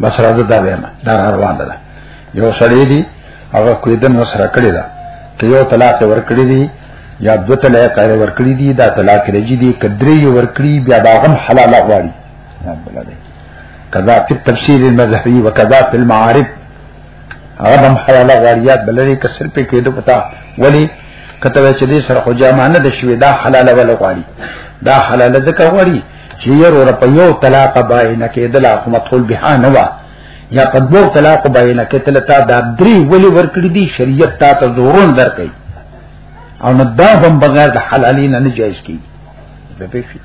بس راځه دا وایم دا روان ده یو سړی دی هغه کویدن وسره کړی دا ته یو طلاق ورکړی دی یا دو طلاق ورکړی دی دا طلاق رجی دی کدری ورکړی بیا باغم حلال غواړي کذا فی التفسیر المذهبی وکذا فی المعارف هغه هم حلال غواړي بلری کسر په کېدو پتا ولی کته چې دې سره خو جامانه د شوی دا حلال ول غواړي دا حلال ځکه غواړي چې ير ور په یو طلاق باین کې د لا حکومت خل به نه وا یا په دوه طلاق باین کې تل تا دا درې ولي ورکړي دي شریعت تا ته زورون درکې او نه دا هم بغیر د حلالین نه جایز کی د پیفي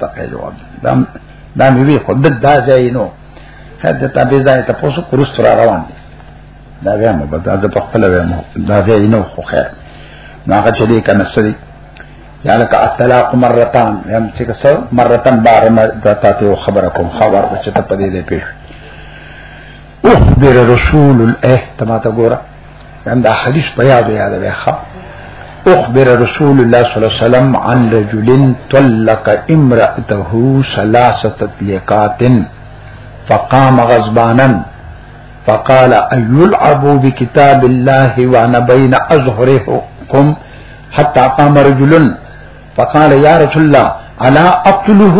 دا په جواب دا دا مې وی خود دا ځای نو هدا ته به ځای ته پوسو کورس را روان دي دا بیا مو بدا د په خپل وې مو دا ځای نو خو خیر نو هغه چې دې کنه سړي یا لکه الطلاق مرتان یم چې څو مرتان بار نه دتا ته خبره کوم خبر بچ ته پدې دې پیښ اخبر رسول الله تما ته ګوره یم دا حدیث په یاد یاد وي ښا اخبر رسول الله صلی الله علیه وسلم عن رجل طلق امراته ثلاثه طلقات فقام غضبانا فقال ايلعب بكتاب الله وانا بين اظهركم حتا قام رجلن فقال یا رسول الله الا اقتله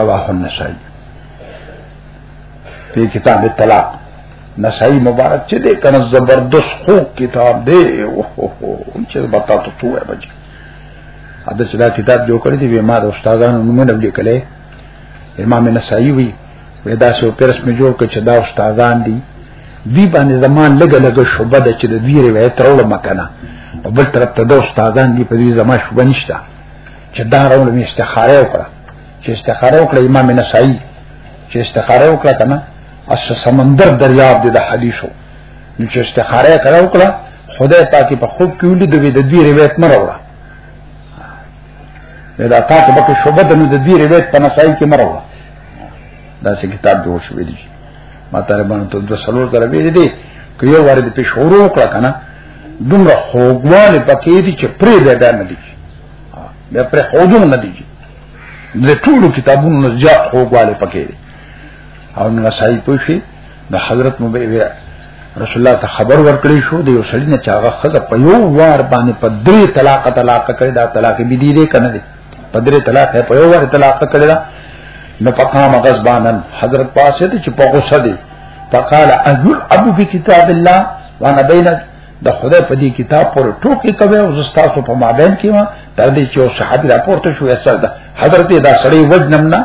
رواه النسائی په کتاب الطلاق نسائی مبارک چې دې کنه زبردست خو کتاب دی او هو چې بتا ته تو وای بچ اده چې دا کتاب جوړ کړی دی ما د استادانو نومونه لیکلې امام نسائی وی دا سو پرس می جوړ کړ چې دا استادان دي دی باندې زمان لګ لګ شوبه د چې د دې روایت راول مکنه په بل طرف ته د استادان دی په دې زما شوبه نشته چې دا راول می استخاره وکړه چې استخاره وکړه امام نسائی چې استخاره وکړه کنه اس سمندر دریاب دې د حدیثو نو چې استخاره کړه وکړه خدای پاکي په خوب کې ولید د دې روایت نه راوړه دا تاسو به شوبه د دې روایت په نسائی کې مروه دا څه کتاب جوړ شوی دی ما طالبانو ته د سلور تر ویل دي که یو واره د پښورو کړه کنه دومره خوګواله پکې دي چې پرې به دا نه دي بیا پرې خوګون نه دي د ټولو کتابونو نه زیات خوګواله پکې دي او نو صحیح پوښي د حضرت مبي رسول الله ته خبر ورکړی شو د یو سړی نه چاغه خزه په یو وار باندې په درې طلاق طلاق کړی دا طلاق به دي دي کنه دي په درې طلاق په یو وخت طلاق کړی دا نو پقام غضبانن حضرت پاسه ته چې په غوسه دی فقال اجل ابو فی کتاب الله وانا بین د خدای په دې کتاب پر ټوکی کوي او زستاسو په مابین کې ما تر دې چې صحابي راپورته شو اصل دا حضرت دا سړی وجنم نه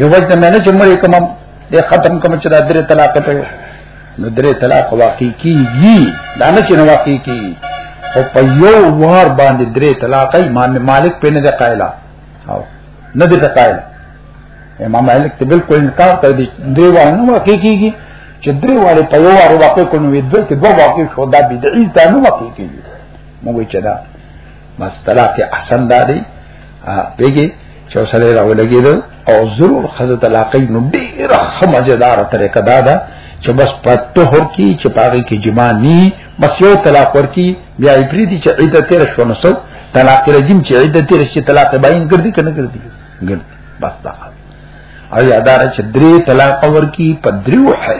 یو وخت مې نه چې مړې کوم دې ختم کوم چې دا درې طلاق ته نو درې طلاق واقع کیږي دا نه چې نه واقع کیږي او په یو وار باندې درې طلاق امام مالک په نه ده قائلا او نه ده قائلا امام مالک ته بالکل انکار کړ دي درې وار نه واقع کیږي چې درې وار په یو وار واقع کړو وي دوه کې دوه واقع شو دا بدعي ځانو واقع کیږي موږ چې دا مستلاق احسن دادی پیګي چې سره راولګید او ضرور خزه طلاقې نو ډیر خمزدار طریقه دا ده چې بس پته هر کی چې پاګه کې جما ني بس یو طلاق ورکی بیا یې پری دي چې عیدت تیر شو نو سو طلاق رجیم چې عیدت تیر شي طلاق باین کړ دي کنه کړ دي ګل بس دا او یادار چې درې طلاق ورکی په دریو ہے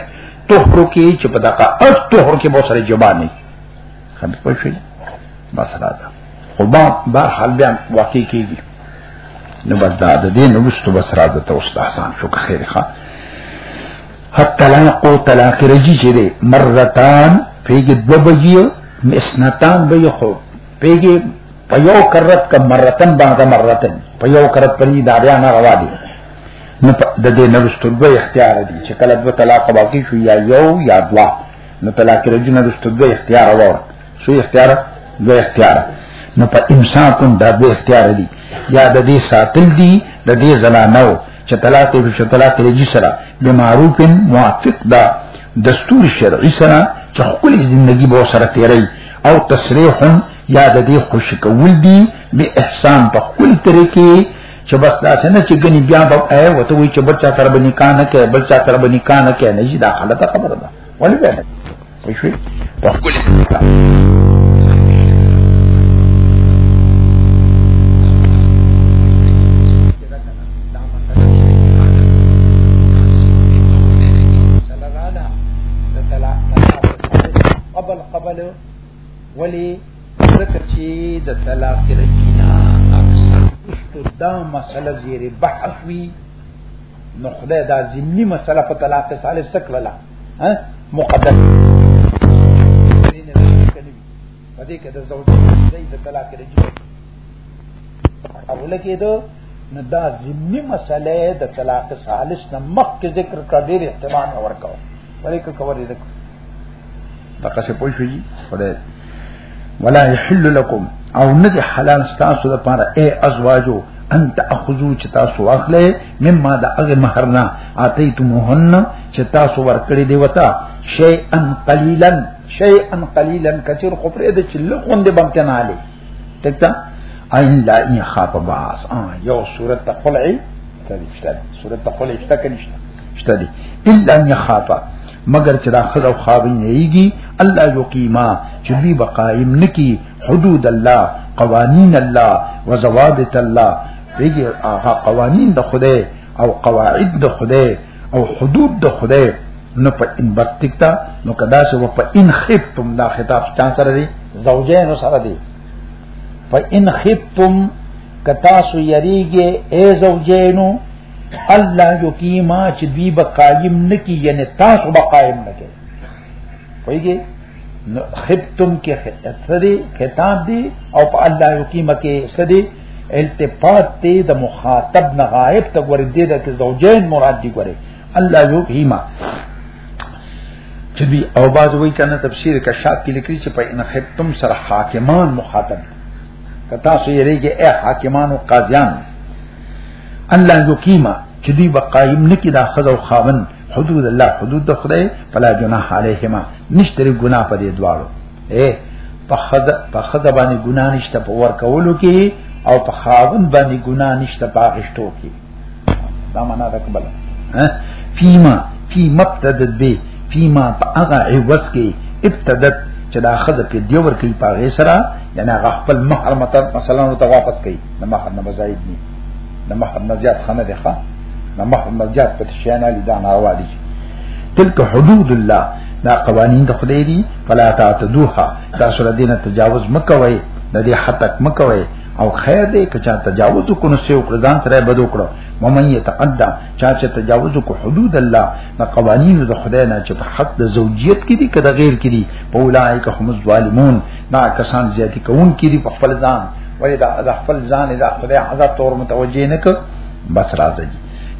توحرو کې چې پتا کا اټ توحر کې مو سره جما نه خبر پوه شئ مسله ده خو ما بهر حال بیا واقع کېږي نو بس دا د دې نوستو بس را ده ته اوس آسان شو که خیر ښه الطلاق او طلاق رجی چې دی مرتان پیګه دو بجیو مسنتان به خو پیګه په یو کرت ک مرتن باندې مرتن په یو کرت پرې دا بیا نه روا دي نو د دې نوستو به اختیار دي چې کله دو طلاق واقع شو یا یو یا دوا نو طلاق رجی نه رسته دوه اختیار وره شو اختیار دوه اختیار نو په امساکون دا دوه اختیار دي یا د دې ساتل دي د دې زنانو چې طلاق یې شو طلاق رجی سره به معروف موافق دا دستور شرعي سره چې خپل ژوندۍ به سره تیري او تصریح یا د دې خوشی کول دي به احسان په خپل طریقې چې بس دا څنګه چې ګني بیا په اې وته وي چې بچا تر باندې کان نه کې بچا تر باندې کان نه کې نه دا حالت خبره ده ولی به وی شوی په خپل ولی ذکر چې د طلاق رکینا اکثر دا مسله زیر بحث وی نو خدای دا زمینی مسله په طلاق ثالث سکړه ها مقدس په دې کې د زوج د طلاق رجی اوله کې دو نو دا زمینی مسله د طلاق ثالث نه مخکې ذکر کړه ډېر احتمال ورکاو ولې کوي دغه څه پوه شي خدای ولا يحل لكم او نه دي حلال ستاسو د پاره اي ازواجو ان تاخذو چې تاسو واخلې مما د هغه مہرنا اتیتموهن چې تاسو ورکړي دی وتا شيء ان قليلا شيء ان قليلا کثیر خبره د چله خوند بمته نه علي تکتا ان لا ان خاف باس اه یو صورت تقلعي تدې شته صورت تقلعي شته کنيشته شته دي الا ان خاف مگر چې دا خزو خاوی نه ایږي الله یقیما چې دوی بقائم نکی حدود الله قوانین الله وضوابط الله ویږي هغه قوانین د خدای او قواعد د خدای او حدود د خدای نو په ان بستکتا نو کدا سو په ان خفتم دا خطاب چا سره دی زوجین سره دی په ان خفتم کتا سو یریږي ای زوجینو الله جو کیما چې دوی به قائم نکی یعنی تاسو به قائم نکی وایي خبتم کې سدي خطاب دی او په الله جو کیما کې سدي التفات ته د مخاطب نه غائب ته ور دي د زوجین مراد دی ګوري الله جو کیما چې دی او باز وای کنه تفسیر کشاف کې لیکلي چې په ان خبتم سره حاکمان مخاطب که تاسو یې ریګه اے حاکمانو قاضیان الله یقیما چې دوی به قائم نکي دا خزه او خاون حدود الله حدود د خدای فلا جناح علیهما نشته ګناه په دې دواړو اے په خزه په خزه باندې ګناه نشته په ور کولو کې او په خاون باندې ګناه نشته په اخشتو کې دا معنا ده کبل ها فيما في مبتد به فيما هغه عوض کې ابتدت چې دا خزه په دی ور کوي پاغه سره یعنی هغه خپل مہر متر مثلا نو ته واپس کوي د مہر نه بزاید نه د مہر نه زیات خنه ده ښا د مہر نه زیات په شان علی دا ناروا دي تلک حدود الله دا قوانین د خدای دي فلا تعتدوها تاسو ردینه تجاوز مکوئ د دې حتک مکوئ او خیر دې کچا تجاوز کو نو سیو کړ ځان سره بدو کړو ممن یتعدا چا چې تجاوز کو حدود الله د قوانینو د خدای نه چې په حق د زوجیت کې دي کده غیر کې دي په اولایک هم ظالمون دا کسان زیاتی کوون کې دي په خپل ځان وای دا د خپل ځان د خدای عذاب تور متوجه نه ک بس راځي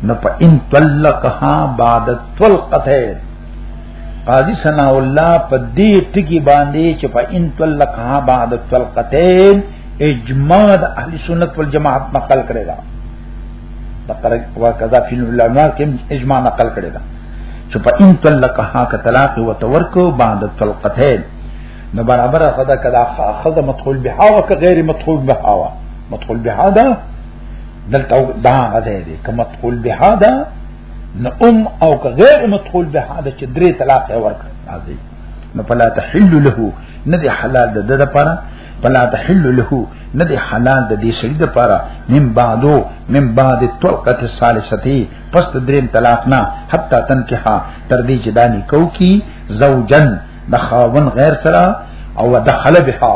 نو په ان طلقها بعد طلقته قاضی ثنا الله په دې ټکی باندې چې په ان طلقها بعد طلقتين اجماع د اهل سنت والجماعت نقل کړی دا بقره وکذا فی العلماء کې اجماع نقل کړی دا چې په ان طلقها ک طلاق او تورکو بعد طلقتين نو برابر خدا کدا خذ مدخول بها او غیر مدخول بها وا مدخول بها دا دلته دا غځې دي کما مدخول بها دا نه ام او که غیر مدخول به دا چې درې طلاق یې ورکړ راځي نو فلا تحل له نه دی حلال د ده لپاره فلا تحل له نه دی حلال د دې سړي لپاره من بعدو من بعد الطلقه الثالثه پس د دریم طلاق نه حتا تنکها تر دې چې دانی کو کی زوجن د خاون غیر سره او دخل بها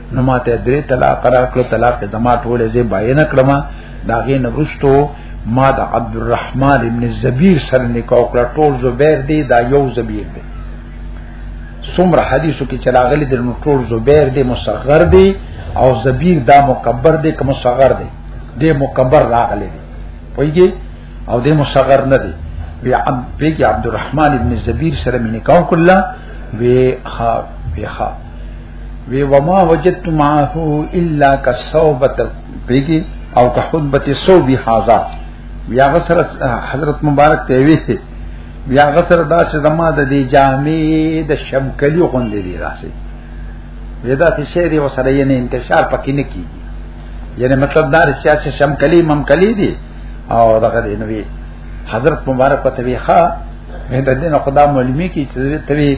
نو ماته درې طلاق را کړ طلاق زما ټوله زی باین کړم دا غي نبرستو ما د عبد الرحمن ابن زبیر سره نکاح کړ ټول زبیر دی دا یو زبیر دی څومره حدیثو کې چلاغلی د ټول زبیر دی مصغر دی او زبیر دا مکبر دی که مصغر دی دی مکبر راغلی دی پویږي او دی مصغر نه دی وی عم پیګي عبد الرحمن ابن زبیر سره نکاح کړل وی ها وی ها وی وما وجدت معه الا كصوبت بیگی او که خطبت صوبی حاضر بیا غسر حضرت مبارک ته وی ته بیا غسر دا چې زما د دې جامې د شمکلی غوندې دی راسي ودا ته شی دی وسره یې نه انتشار پکې نه کیږي یعنی مطلب دا چې شمکلی ممکلی دی او دغه دی نبی حضرت مبارک په توی ښا مې د دین خدا معلومی کی چې توی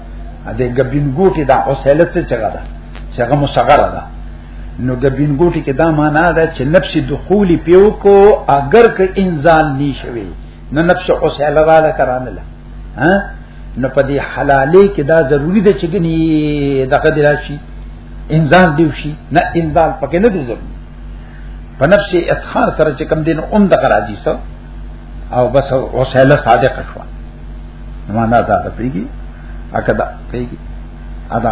ا دې ګبینګو کې دا اوسېله څه چغه ده چې هغه مصغره ده نو ګبینګو کې دا معنا ده چې نفس دخول پیو کو اگر که انزال نی شوي نو نفس اوسېله را ده کرانل ها نو په دې حلالې کې دا ضروری ده چې ګني دغه دی راشي انزال دی شي نه انزال پکې نه دی ضروري په نفس اتخار سره چې کم دین اوم دغه راځي سو او بس اوسېله صادق شوه معنا دا ده پیږي اګه دا پیږي ادا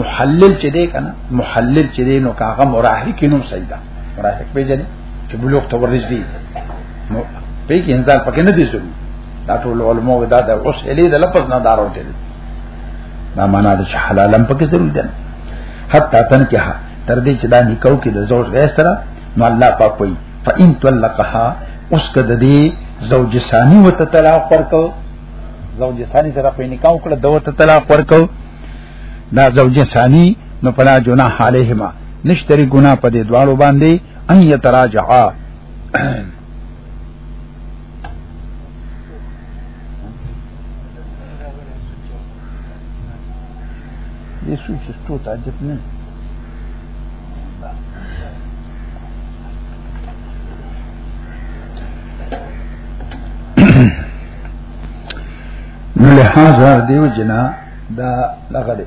محلل چې دی کنه محلل چې دی نو کاغه مراحل کې نو صحیح ده مراحل پیژنې چې بلوغ ته ورسېږي نو پیږي انسان پکې نه دي ضروري دا ټول علماء دا د اوس الی د لفظ نه دارو دي دا معنا ده چې حلالم پکې ضرور ده حتی تن کې تر دې چې دا نکاو کې د زوج غیر سره نو الله پاک وایي فإن طلقها اوس کده دی زوج ثانی وت طلاق ورکو زوج ثانی سره په نکاح کړه دوت طلاق ورکو دا زوج ثانی نو پلا جناح علیهما نشتری ګنا په دې دواړو باندې ان یتراجعا دې سوچ ټو تعجب نه نو له هغه دیو جنا دا لغړه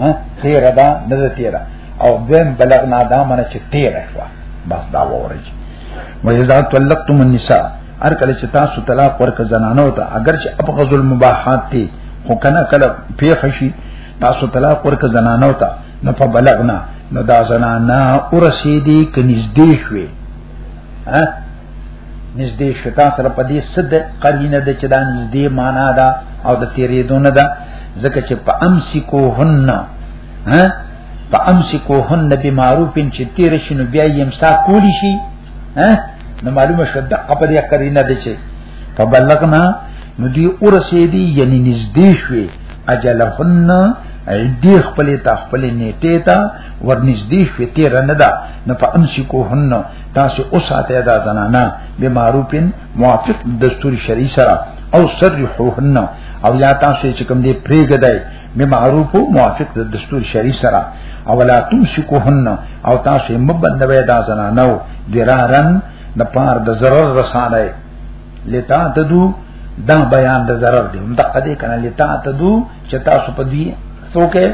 ها تیر دا نه تیر او دیم بلغ نه دا منه چې تیر شو بس دا ووري و اذا طلقتم النساء هر کله چې تاسو طلاق ورک زنانو ته اگر چې ابغض المباحات ته خو کنه کله پیښ شي تاسو طلاق ورک زنانو ته نه په بلغنا نو دا زنانا ورسېدي کنيز دی شوي ها نږدې شتا سره په دې صد قرینه د چې دا نږدې معنا ده او د تیرېدونه ده ځکه چې په امسکو هن ها په امسکو هن به معروف چې تیر شنو بیا یې امسا کولی شي ها نو معلومه شو د په دې قرینه ده چې په بلغنا نو دی ورسېدی یعنی نږدې شوې اجلهن دې خپل ته خپل نیټه ته ورنږدې شوې تیر نه ده نو په امسکو هن تاسو اوساته دا زنانا به معروفین موافق دستور شرعي سره او سرحوهن او یا تاسو چې کوم دې پریګدای به معروف او موافق د دستور شرعي سره او لا تمسکوهن او تاسو یې مبندوي دا زنانو درارن د پار د zarar رسانه لتا تدو دا بیان د zarar دی هم دغه دې کنه لتا تدو چې تاسو په دې څوکه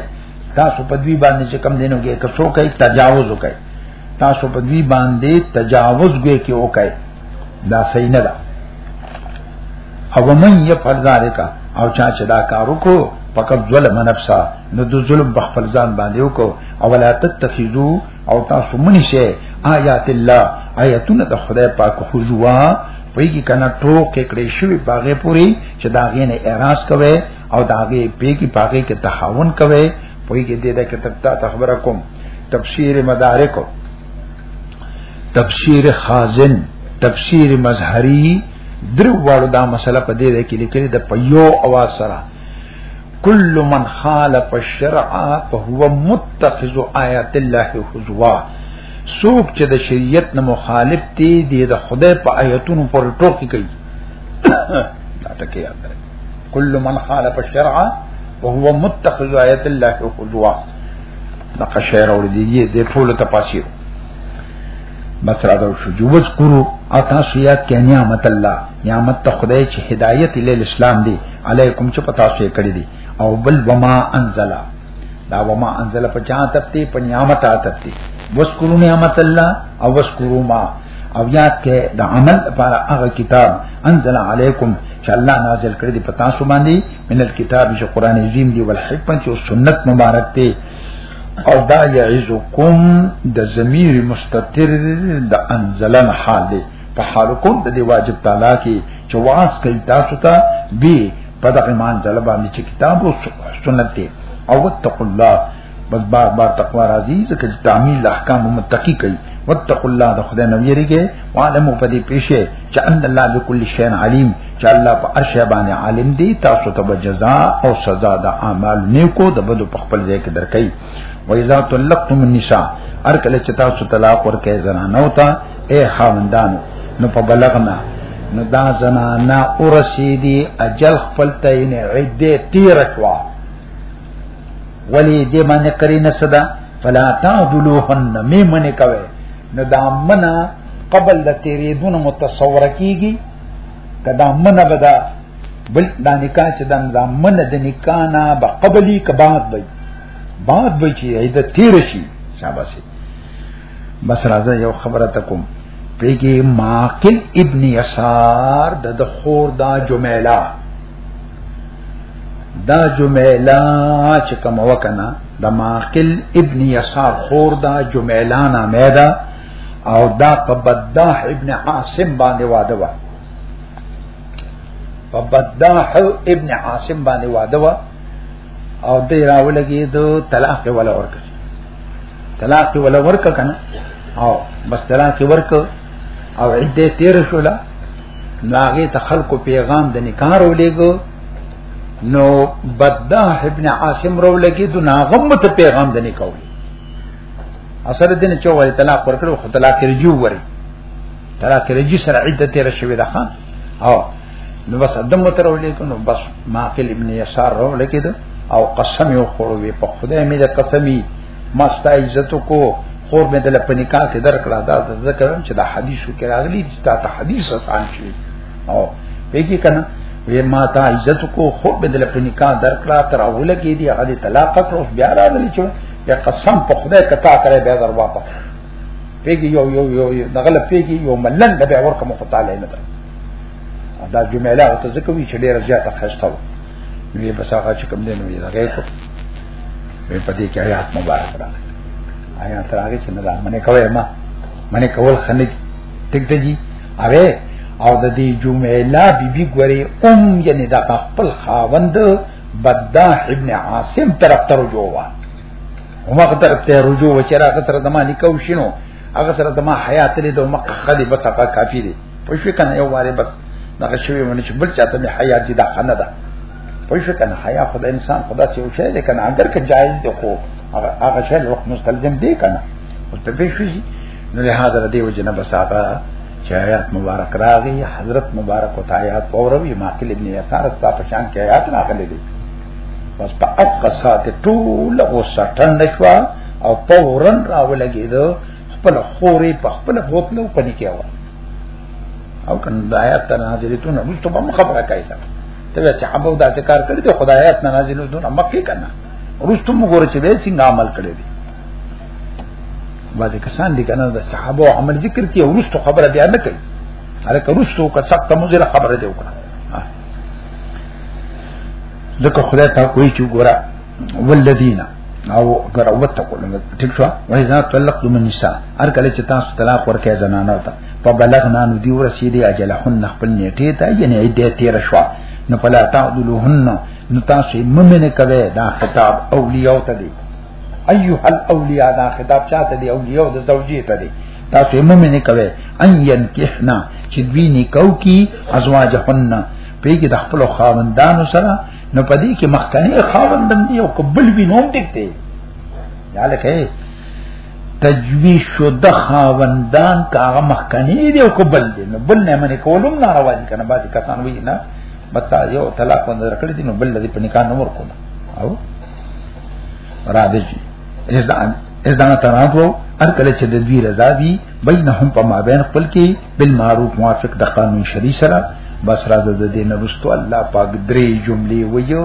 تاسو په دې باندې چې کم دینو کې که څوکه تجاوز وکړي تاسو په دې باندې تجاوز ګوي کې وکای دا صحیح نه ده او من یې پر ذالک او چا چې دا کار وکړو فقط ظلم نفسا نو د ظلم په خپل ځان باندې وکړو او ولا تتخذو او تاسو منی شي آیات الله آیاتونه د خدای پاک خجوا پیږي کنه ټوک کړي شوی باغې پوری چې دا غې نه اعتراض کوي او دا غې پیږي باغې کې تحاون کوي پیږي دې دا کې تک تا خبره کوم تفسیر مدارک تفسیر خازن تفسیر مظهری درو واړو دا مسله په دې کې لیکلې د پيو اواز سره کل من خالف الشرع فهو متخذ آیات الله حزوا سوق چې د شریعت نه مخالف دی د خدای په آیاتونو پر ټوکی کوي دا ټکی یاد لرئ کل من خالف الشرع وهو متخذ آیات الله حزوا دغه شعر اور دیږي د ټول تفاسیر بس را دو شو جوز کرو اتا سیات کې نعمت الله نعمت ته خدای چې هدایت ال اسلام دی علیکم چې پتا سو کړی دی او بل وما انزل دا وما انزل په چا تپتی په نعمت تپتی وذکروا نعمت الله او وذکروا ما او یاد کې د عمل لپاره هغه کتاب انزل علیکم چې الله نازل کړی دی پتا سو باندې من الكتاب چې قران عظیم دی والحکمت او سنت مبارک دی او دا یعزکم د ضمیر مستتر د انزلن حال دی په حال کوم د دی واجب تعالی کې چې واس کوي تاسو ته به په دغه مان ځل باندې چې کتاب او سنت دی او وتق الله بس بار بار تقوا راځي ځکه چې تعمیل احکام متقی کوي واتقوا الله د خدای نو یریږي وعلموا پدې پیشه چې ان الله بكل شیء علیم چې الله په هر شی باندې عالم دی تاسو ته جزاء او سزا د اعمال نیکو د بدو په خپل ځای کې درکې و اذا طلقتم النساء هر کله چې تاسو طلاق ورکې زنانه وتا اے خاوندان نو په بلغنا نو دا زنانه ورسیدي اجل خپل ته نه عده تیر کړه ولی دې باندې قرینه صدا فلا تعذلوهن می منی کوي نو دا منا قبل د تیرې دونه متصور کیږي کدا منا بدا بل دا نکاح چې دا دا منا د نکاح نه به قبلی کبات وي بعد به چې ایده تیر شي شاباسي بس راځه یو خبره تکوم پیږي ماقل ابن یسار د خور دا جمیلا دا جمیلا چې کوم وکنا د ماقل ابن یسار خور دا جمیلا نامه ده او دا په بداح ابن عاصم باندې واده و په بداح ابن عاصم باندې واده و او دې راولګي دو طلاق ولا ورک طلاق ولا ورک کنه او بس طلاق ورک او عده تیر شولا ناغه ته خلکو پیغام د نکار ولېګو نو بداه ابن عاصم رو لګي د ناغم ته پیغام د نکاو اثر دین چې وای طلاق ورکړو خو طلاق رجو وره طلاق رجو سره عدت تیر شوی ده خان او نو بس ادم تر ولېګو نو بس ماقل ابن یسار رو لګي او قسم یو خورو په خدای مې د قسمی ما ستا عزت کو خور مې دل په نکاح کې درکړه دا ذکرم چې دا حدیثو کې راغلي چې تا ته حدیث آسان شي او پیږي کنه وې ما تا عزت کو خور مې دل په نکاح درکړه تر اوله کې دی هغه طلاق کړو بیا راغلی چې یا قسم په خدای کتا کرے بیا در واپس پیږي یو یو یو دغل پیږي یو ملنګ به ورکه مخ تعالی نه دا جمله او ته ځکه وی چې ډیر زیاته خسته نو بس هغه چې کوم دی نو یې راغی کو وی په دې کې آیات مبارک را آیات راغی چې نه دا منه کوي ما منه کول خنه ټیک دی جی اوه او د دې جمعه لا بي بي ګوري ام یعنی دا خپل خاوند بداح ابن عاصم طرف ته رجوع وا هغه طرف ته رجوع چې راغ سره د مالک او شنو هغه سره ته ما حیات لري د مکه خدي بس هغه کافی دی په شو کنه یو واره بس دغه شوی ونه چې بل چاته می حیات دي دا خنه ده په شو کنه حیا خدای انسان خدا چې یو شی دی کنه اگر که جایز دی خو هغه شی وخت مستلزم دی کنه او ته به شي نو له هغه دی وجنه بس هغه چې آیات مبارک راغی حضرت مبارک او آیات اوروي ماقل ابن یسار ستا په شان کې آیات راغلي دي بس په اقصا ته ټول غوسه ټنډ شوه او فورن راولګي دو خپل خوري په خپل بوت نو پني کېو او کنه د آیات تر نازلتون نو ته به خبره کوي تا ته به صحابه دا ذکر کړی ته خدای آیات نه نازلتون مکه کنه ورستو موږ ورته به څنګه عمل کړی دی بعضی کسان دي کنه د صحابه عمل ذکر کوي ورستو خبره بیا نه کوي هرکه ورستو که سخت مزل خبره دی وکړه ځکه خدای ته کوئی چې ګوره والذین او ګر او وتقو ټیک شو وای ځان طلق د النساء هر کله چې تاسو طلاق ورکې زنانه ته په بلغ نه نو دی ورسیدي اجلهن خپل نیټه ته یعنی عده تیر شو نو فلا تعذلوهن نو تاسو ممنه کوي دا خطاب اولیاء ته دی ایها الاولیاء دا خطاب چاته دی اولیاء د زوجی ته دی تاسو ممنه کوي ان ينکحنا چې دوی نکاو کی ازواجهن پیګه د خپل خاوندانو سره نو پدې کې مخکنی خاوندم دی او قبل وی نوم دکته یا لکه تجویز شده خاوندان که هغه مخکنی دی او قبل دی نو بل نه منې کولم ناروا دي کنه بعضی کسان وی نه بتا یو طلاق باندې راکړی دی نو بل دې په نکاح نور کوم او را دي اذا اذا تراتو هر کله چې د دوی رضا وي بینهم په مابین خپل کې بالمعروف موافق د قانون شری سره بس را د دې نرستو الله پاک درې جملې ویو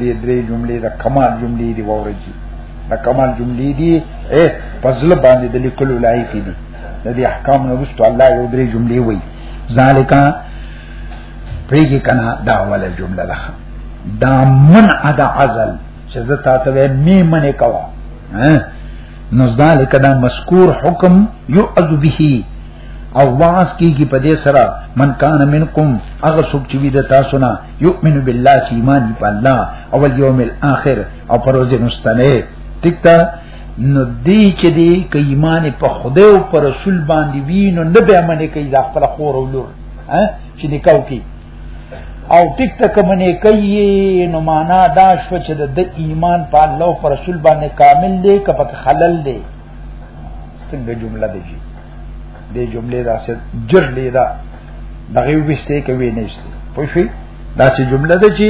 دې درې جملې د کمال جملې دی وورجی د کمال جملې دی اے فضل باندې د لیکل لایق دي د دې احکام نرستو الله یو درې جملې وی ذالکا پریږي کنا دا اوله جمله ده دا منع د عزل چې زه تاسو به می منې کوم نو ذالک دا مذکور حکم یعذ به او واس کیږي په دې سره من کان منکم هغه څوک چې د تاسو نه یؤمن بالله چې ایمان په الله او یوم الاخر او پر ورځ مستنه ټیک تا نو دې چې دې کې ایمان په خدای او پر رسول باندې وی نو نه به منې کوي دا خپل خور او لور چې نکاو کوي او ټیک ته کمنې کوي نو معنا دا شو چې د ایمان په الله او پر رسول باندې کامل دی که په خلل دی څنګه جمله دی جی دې جملې دا څه جر لې دا دغه وسته کوي نه شته پوه شئ دا چې جمله ده چې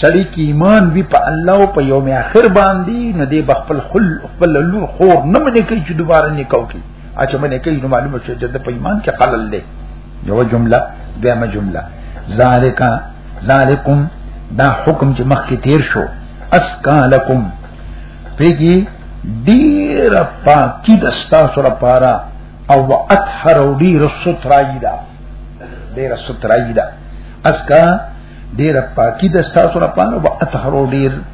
سړی کې ایمان وی په الله او په یوم اخر باندې نو دې بخپل خپل خور نه منې کوي چې دوباره نکاح کوي اچ باندې کوي نو معلومه شو چې د پیمان کې قلل دی یو جمله دیمه جمله ذالک ذالکم دا حکم چې مخکې تیر شو اسکالکم پیږي ډیر پاکی د ستاسو لپاره او اطهر او ډیر سترای دا ډیر سترای دا اسکا ډیر پاکی د ستاسو لپاره او اطهر او ډیر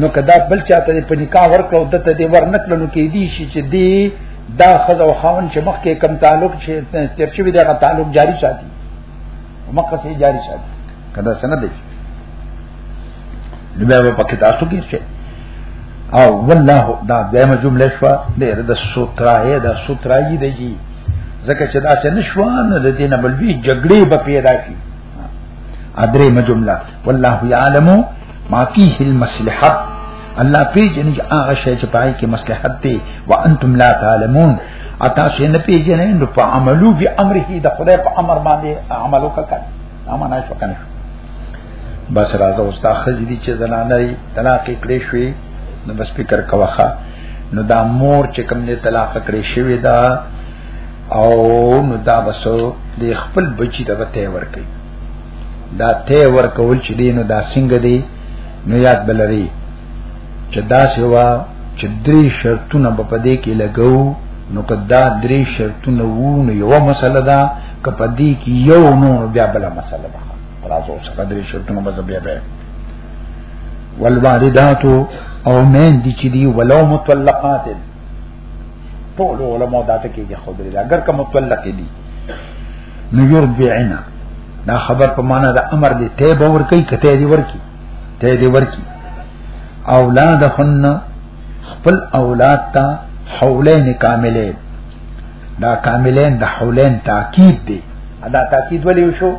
نو کدا بل چاته په نکاح ورکړو دته دی ورنکړو نو کې دی شي چې دی دا خزه او خاون چې مخکې کم تعلق چې تر شوی دا تعلق جاری ساتي مخکې سي جاری ساتي کدا سند دی نو به په کې تاسو کې شي او والله دا دایمه جمله شو ډېر د سوترای دا سوترای دی جی زکه چې دا څه نشوان د دینه بلوي جګړې به پیدا شي ادرې مجمله والله يعلم ما فيه المصلحه الله پیجن چې هغه شی چې پای کې مصلحت دی وانتم لا تعلمون اتا شی نه پیجن نو په عملو به امره د خدای په امر باندې عملو کا کړ امانه شو کنه بس راځه اوس تا خځې دي چې زنانه یې طلاق کړې شوې نو بس فکر کوخه نو دا مور چې کوم دې طلاق کړې شوې دا او نو دا بسو د خپل بچی د وته ور کوي دا ته ورکول چې دینو دا څنګه دی نو یاد بلری چې دا سوا چې درې شرطونه په پدې کې لګو نو کدا درې شرطونه وو نو یو مسله ده کپه دې کې یو نو بیا بل مسله ده راځو چې درې شرطونه به بیا به والواردات او مین دي چې دی ولو متلقات ټول علماء دا ټکی کې خو درې اگر کوم متلق دي نو يربعنا دا خبر په معنا د امر دی ته به ور کوي کته دی ور کوي ته دی ور کوي اولادهن خپل اولاد ته حولین کاملین دا کاملین د حولین تاکید دی دا تاکید ولی وشو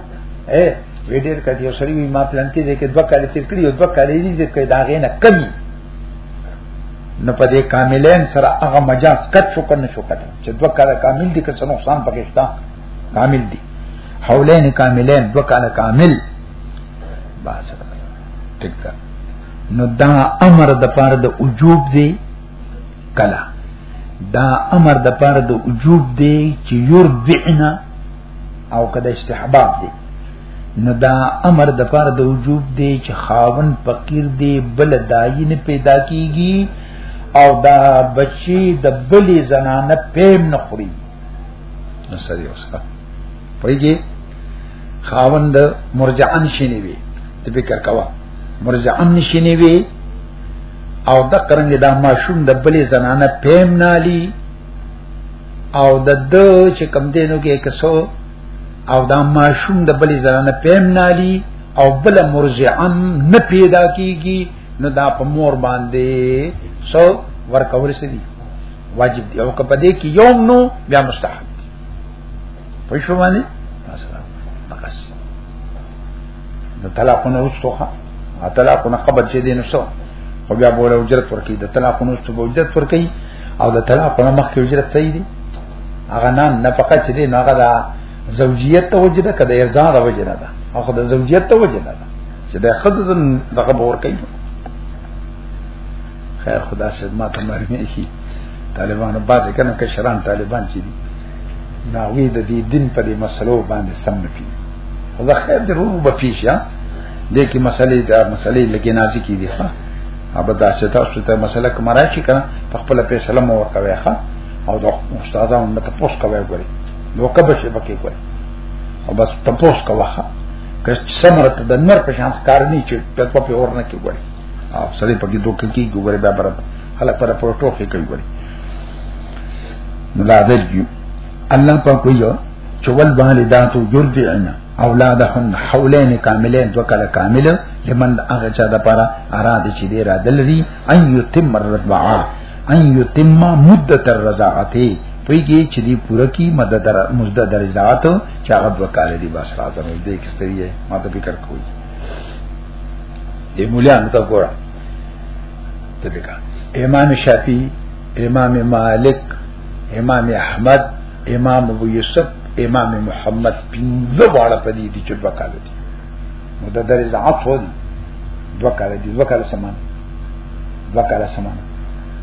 اے ویډیر کدی سری ما پلان کې دې کې دوه کال تیر کړی او دوه کال یې دې کې دا غینه کمی نه په دې کاملین سره هغه مجاز کټ شو کنه شو کټ چې دوه کاله کامل دي که څه نقصان پکې شته کامل دي حولین کاملین دوه کاله کامل بس ټیک ده نو دا امر د پاره د وجوب دی کلا دا امر د پاره د وجوب دی چې یربعنا او کده استحباب دی نو دا امر د پاره د وجوب دی چې خاون فقیر دی بل دای نه پیدا کیږي او دا بچی د بلې زنانه پیم نه خوري نو سړي اوسه پویږي خاون د مرجعن شینی وي ته فکر کوا مرجعن شینی وي او د قرنګ دا ماشوم د بلې زنانه پیم نه لې او د د چې کم دینو کې کسو او دا ماشوم د بلې زنانه پېم نالي او بل مرزعم نه پیدا کیږي نو دا په مور باندې سو ورکول سدي واجب دی او کپه دې کې یوم نو بیا مستحب دی په شو باندې د طلاق نه وستوخه طلاق نه قبل چې دین وسو او بیا بوله اجرت ورکی د طلاق نه وستو به اجرت ورکی او د طلاق نه مخکې اجرت صحیح دي هغه نه نفقه چې دین هغه دا زوجیت ته وجده کده ارزان را وجنه ده او خدای زوجیت ته وجنه ده چې د خدای دغه بور کوي خیر خدا سید ما ته مرمه شي طالبانو باز کنه کشران طالبان چې دي ناوی د دې دین په دې مسلو باندې سم نه پیږي خدا خیر دې روح به پیښه دې کې مسلې دا مسلې لګې نازي کې دي ها اب دا چې تاسو ته مسله کوم راځي کنه په خپل په سلام او کوي ها او دا استادانو نه تاسو کوي ګوري نو کبه شي پکې کوي او بس تاسو کوي ها که څمرته د نور په شان کار نه چې په په اور نه کې ګوري او سړی په کې دوه کې ګوره بیا بر خلک پر پروتو کې کوي ګوره لا درجو الله په کوي چې ول والداتو يرضعن اولادهن حولین کاملین دو کله کامل لمن هغه چا د پاره اراده چې دی را دلري ان یتم الرضاعه ان یتم مدت الرضاعته پیږي چې دی پوره کی مدد در مزد درجات چې هغه وکاله دی بس راځنه دې کې ستړي ما ته فکر کوی دې مولیان ته ګوره ته دې کا امام شافعي امام مالک امام احمد امام ابو یوسف امام محمد پنځه واړه په دې دي چې دوه کال دي نو د درې زعف هو دي دوه کال دي دوه کال سمان دوه کال سمان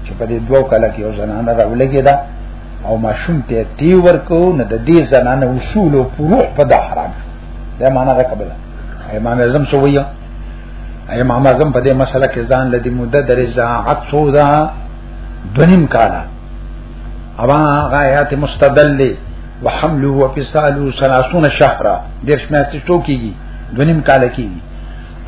چې په دې دوه کال کې یو زنانه راولګي دا او ماشوم ته تی ورکو نه د دې زنانه اصول او فروع په د حرام دا معنا ده قبل امام اعظم سو ویا امام اعظم په دې مسله کې ځان لدی مدد درې ساعت سو دا دنیم کالا اما غایات مستدل وحمله وفصاله 30 شهرا دیرش میاشتې شو کیږي دنیم کال کیږي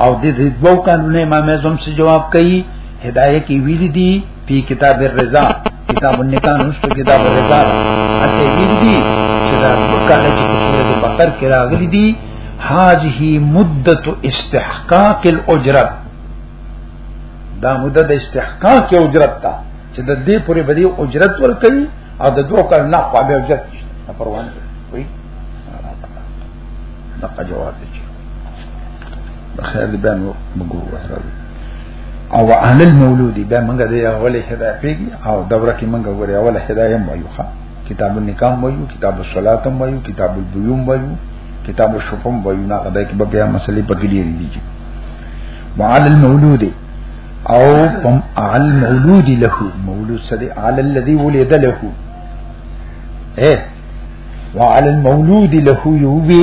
او د دې دوه کانونه امام اعظم سے جواب کوي هدايه کې ویل دي پی کتاب الرضا کتاب النکاح نشته کتاب الرضا اته دې چې دا وکړه چې په سورې بقره کې راغلي دي هذه مدت استحقاق الاجرت دا مدت د استحقاق اجرت تا چې د دې پورې بدی اجرت ور کوي او د دوه کال نه خو به اجرت نشته پروانه وي دا جواب دی خیر دی بیا نو موږ وسره او عن المولود بیا موږ د اوله هدا پیږي او دوره کې موږ غوړي اوله هدا یې وایو ښا کتاب النکاح وایو کتاب الصلات وایو کتاب البیوم وایو کتاب الشفم وایو نه غدا کې بیا مسلې پکې لري دي وعلى المولود او پم على المولود له مولود سره على الذي ولد له اے وعلى المولود له یوبي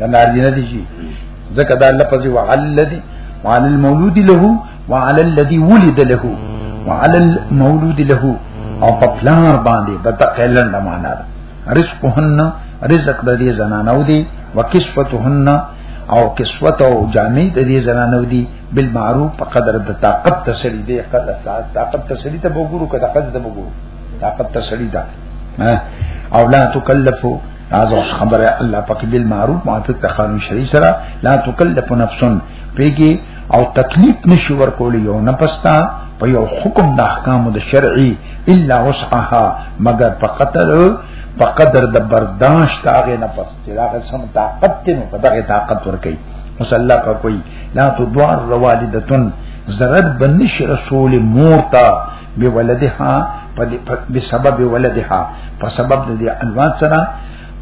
د نارینه دي شي ځکه دا لفظ وعلى الذي وعلى المولود له وعلى الذي ولد له وعلى المولود له او په پلار باندې د تقلن معنا ده رزقهن رزق د دې زنانو دي وکسوتهن او کسوت او جامع د دې زنانو دي بالمعروف په قدر د طاقت تسلی دي قدر طاقت تسلی ته وګورو کله قدر ته وګورو طاقت تسلی ده او لا تکلفو راځه اوس خبره الله پاک بل معروف موافق ته قانون شریع سره لا تکلف نفس پیګي او تکلیف نشي ورکول یو نفستا په یو حکم د احکام د شرعي الا وسعها مگر په قدر په قدر د برداشت هغه نفس چې هغه سم طاقت ته نو دغه طاقت ورکي مصلا په کوئی لا تدوار والدتن ضرر بنش رسول مورتا به ولدها په سبب ولدها په سبب د دې الوان سره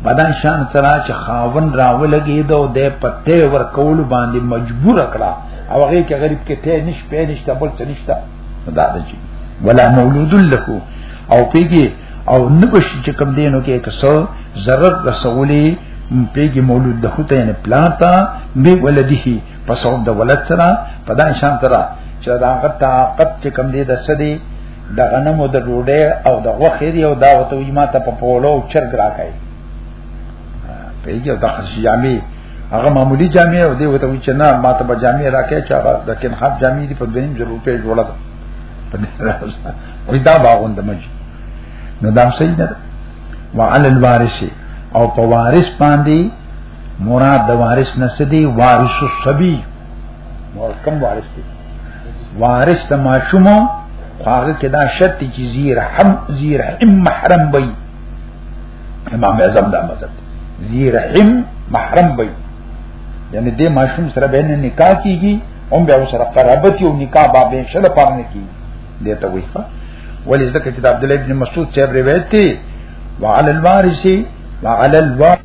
بدن شان سره چې خاون راولګي دو د پته ور کول باندې مجبور کړه او هغه کې غریب کې ته نش په نشته بل څه نشته دا د چی ولا مولود له او پیږي او نبشي چې کم دینو کې کسو ضرر رسولي پیږي مولود له ته نه پلاتا به ولدي په سبب د ولد سره په دان شان سره چې دا هغه طاقت چې کم دی د سدي د غنمو د ډوډۍ او د غوخې دی او دا وته وي ماته په پولو چرګ راکای پیږي د خرج جامې هغه معمولی جامې او دی وته وي چې نه ماته به جامې راکای چې هغه د کنخاب جامې دی په دنیم ضرور په جوړه ده په دې راځه وي دا باغوند مج نو دا صحیح نه وعلى الوارث او په وارث باندې مراد د وارث نه سدي وارث الصبي مور کم وارث دي وارث د ماشوم هغه کې دا شرط چې زیر هم زیر هم محرم وي امام اعظم دا مذهب زیر هم محرم وي یعنی د ماشوم سره به نه نکاح کیږي هم به سره قرابت او نکاح به به شله پام نه کیږي دته وي ښا ولې ځکه چې عبد الله ابن مسعود صاحب روایت دی وعلى الوارث وعلى الوارث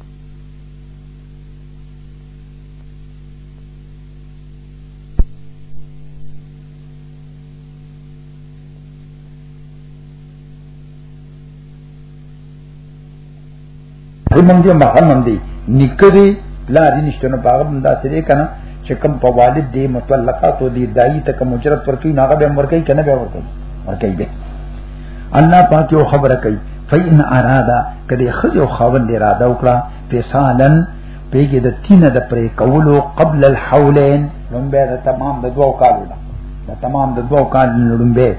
مونږ دې محمد دې نکري لا دې نشته نو هغه بندا سره کنه چې کوم په والد دې مطلقات دې دای ته کوم اجرت ورکړي ناغه به ورکړي کنه به ورکړي ورکړي به الله پاک یو خبره کوي فین ارادا کدی خځه او خاوند اراده وکړه فسالن پیګه د تینه د پرې کولو قبل الحولین لومبه د تمام د دوو کالو نه د تمام د دوو کالو نه لومبه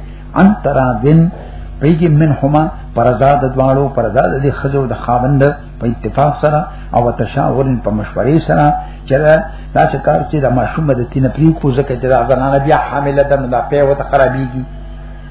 ان ترا دین پیګه منهما پرزا د دوالو پرزا د خځو د خاوند په اتفاق سره او تشاور په مشورې سره چې دا څه کار چې د ماشوم د تینه پرې کو زکه چې د ځانانه بیا حامل ده نه په وته خرابېږي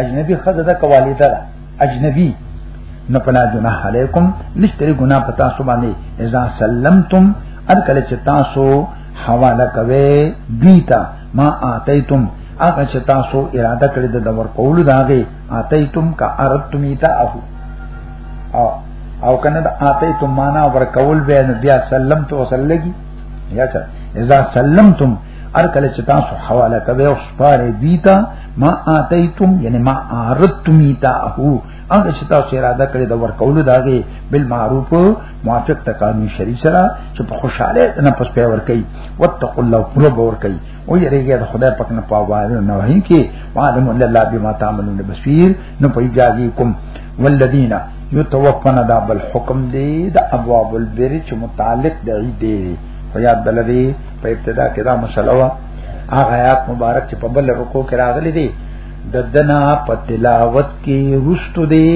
اجنبي خزه ده کوالده ده اجنبي نو پلا جناح علیکم نشتری گناہ پتا سو باندې اذا سلمتم ان کله چې تاسو حواله کوي دیتا ما آتیتم هغه چې تاسو اراده کړی د دور کول داغه آتیتم کا اردتم ایتا او او کنه د آتیتم معنا ور کول به بیا سلمت وسلګي یا چا اذا سلمتم ار کله چې تاسو حواله کوي او سپاره دي تا ما اتیتم یعنی ما اردتم تا هو هغه چې تاسو اراده کړې د ورکولو داغه بل معروف موافق تقانون شری سره چې په خوشاله نه پس په ور کوي وتق الله قرب ور کوي او یریږي د خدای پاک نه پاوایو نه وایي کې عالم الله بما تعملون بصیر نو په یاږي کوم والذین یتوفنا دا بل حکم دی د ابواب البر چې متعلق دی دی خو یاد بلدی په ابتدا کې دا مسله وا هغه آیات مبارک چې په بل رکو کې راغلي دي د دنا په تلاوت کې رستو دي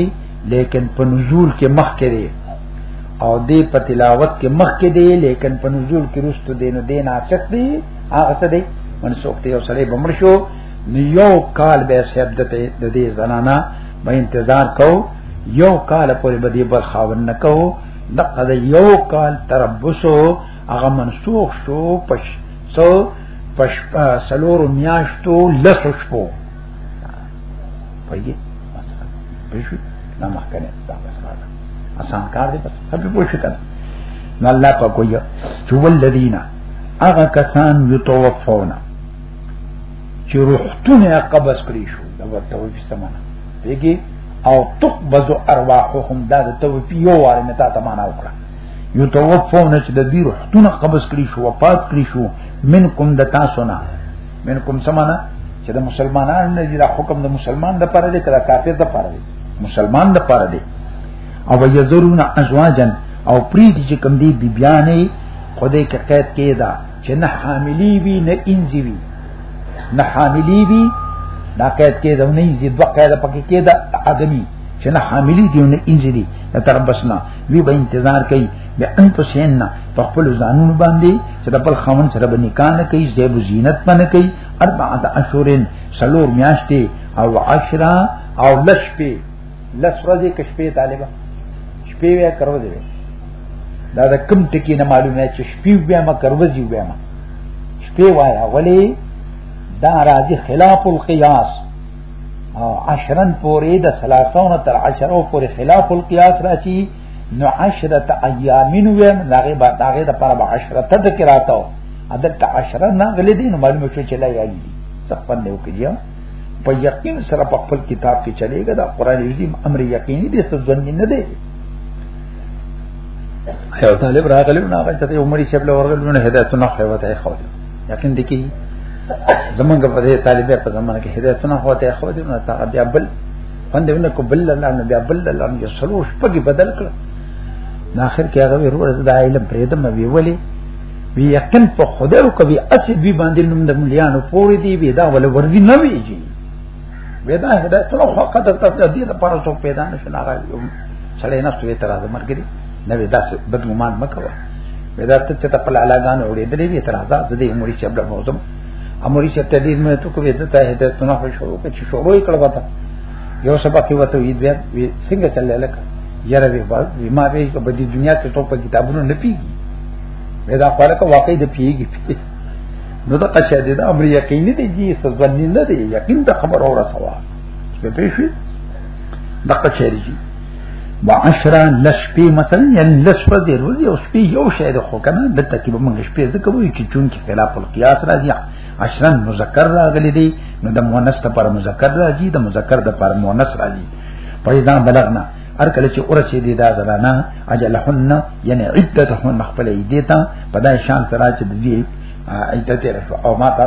لیکن په نزول کې مخ کې دي او دې په تلاوت کې مخ کې دي لیکن په نزول کې رستو دي نو دې ناسخ دي هغه څه دي منسوخ دي او سړی بمړ شو یو کال به سب دته د دې زنانا به انتظار کو یو کال پورې به دې برخاون نکو دغه یو کال تربصو هغه منسوخ شو پښ څو پښ سلور میاشتو لسو شپو پېږي پېښو نه مخکنه دا مسله ده آسان کار دی په دې پوه شو کنه نو الله په کوی چې ولذین هغه کسان یتوفون چې روحتونه قبض کړی شو دا ورته وایي سمانه پیږي او تقبض ارواحهم دا د توفی یو واره متا ته معنا وکړه یو توفون چې د دې روحونه قبض کړی شو وفات کړی شو منکم د تاسو نه منکم سمانا چې د مسلمانانو نه دی حکم د مسلمان د پاره دی کړه کافر د پاره دی مسلمان د پاره دی او یذرون ازواجن او پری دي چې کم دی بی بیانې خدای کې قید کېدا چې نه حاملی وی نه انځي وی نه حاملی وی دا قید کېدا نه انځي دوه قید پکې کېدا ادمي چې نه حاملی دی نه انځي دی تربسنا وی به انتظار کوي به ان په شین نه په خپل ځانونو باندې چې د خپل خاون سره به نکاح نه کوي زیب زینت باندې کوي اربعه اشهرن سلور میاشتې او عشرا او لش په لس ورځې کې شپې طالبہ شپې ویا کرو دی دا د کم ټکی نه معلومه چې شپې بیا ما کرو دی بیا ما شپې وایا ولی دا راځي خلاف القياس او عشرن پورې د ثلاثون تر عشرو پورې خلاف القياس راشي نو عشرت ایامین ویم داغه با داغه د پر عشرت د کراتو عدد عشرن نه غلي دي نو معلومه شو چې لا یالي دي څپن دی وکړي په یقین سره په خپل کتاب کې چلےګا دا قران عظیم امر یقیني دي څه ځوندې نه دي یو طالب راغلی نو هغه چې عمر شپله ورغلی نو هدایت نه خوي وته خو یقین دي کی زمونږ په دې طالب په زمانه کې هدایت نه هوته خو دې نه تا بیا بل باندې نه کو بل الله نه بیا بل الله نه سلو شپږي بدل کړ نو اخر کې هغه ورور د علم پرې دم وی ولی وی یقین په خدای او کوي اسی بي باندې نوم د مليانو پوری دی وی دا ول ورزي نه ویږي وی دا هدایت نه خو قدر ته دې د پاره څوک پیدا نشي نه راځي سړی نه ستوي تر ازمرګري نه وی دا بدګمان مکوه ودا ته چې خپل علاقان وړي درې دي اعتراضات دې موري چې بل موضوع اموري چې ته دې مې ته کوې ته ته هدا ته نه شروع کړي چې شروع یې کړو وتا یو سبا کې وته وې دې څنګه چلې لکه یاره به باز ما به په دې دنیا کې ټوپ کتابونو نه پیږي ودا خلک واقعي دې پیږي نو دا قشه دې دا امر یقیني دی جی سزونی نه دی یقین دا خبر اوره سوا په پیښې دا قشه دی وعشرة لشپې مثلا یعنی لس ورځې ورځې او شپې یو شی ده خو کنه دلته کې به موږ شپې ځکه وایو چې چون کې خلاف القياس راځي عشرا مذکر راغلي دي نو د مؤنث لپاره مذکر راځي د مذکر لپاره مؤنث راځي فإذا بلغنا هر کله چې اورسې دي دا زنانا اجلهن یعنی عدتهن خپل ایدیتا په دای شان سره چې دې عدت او ما ته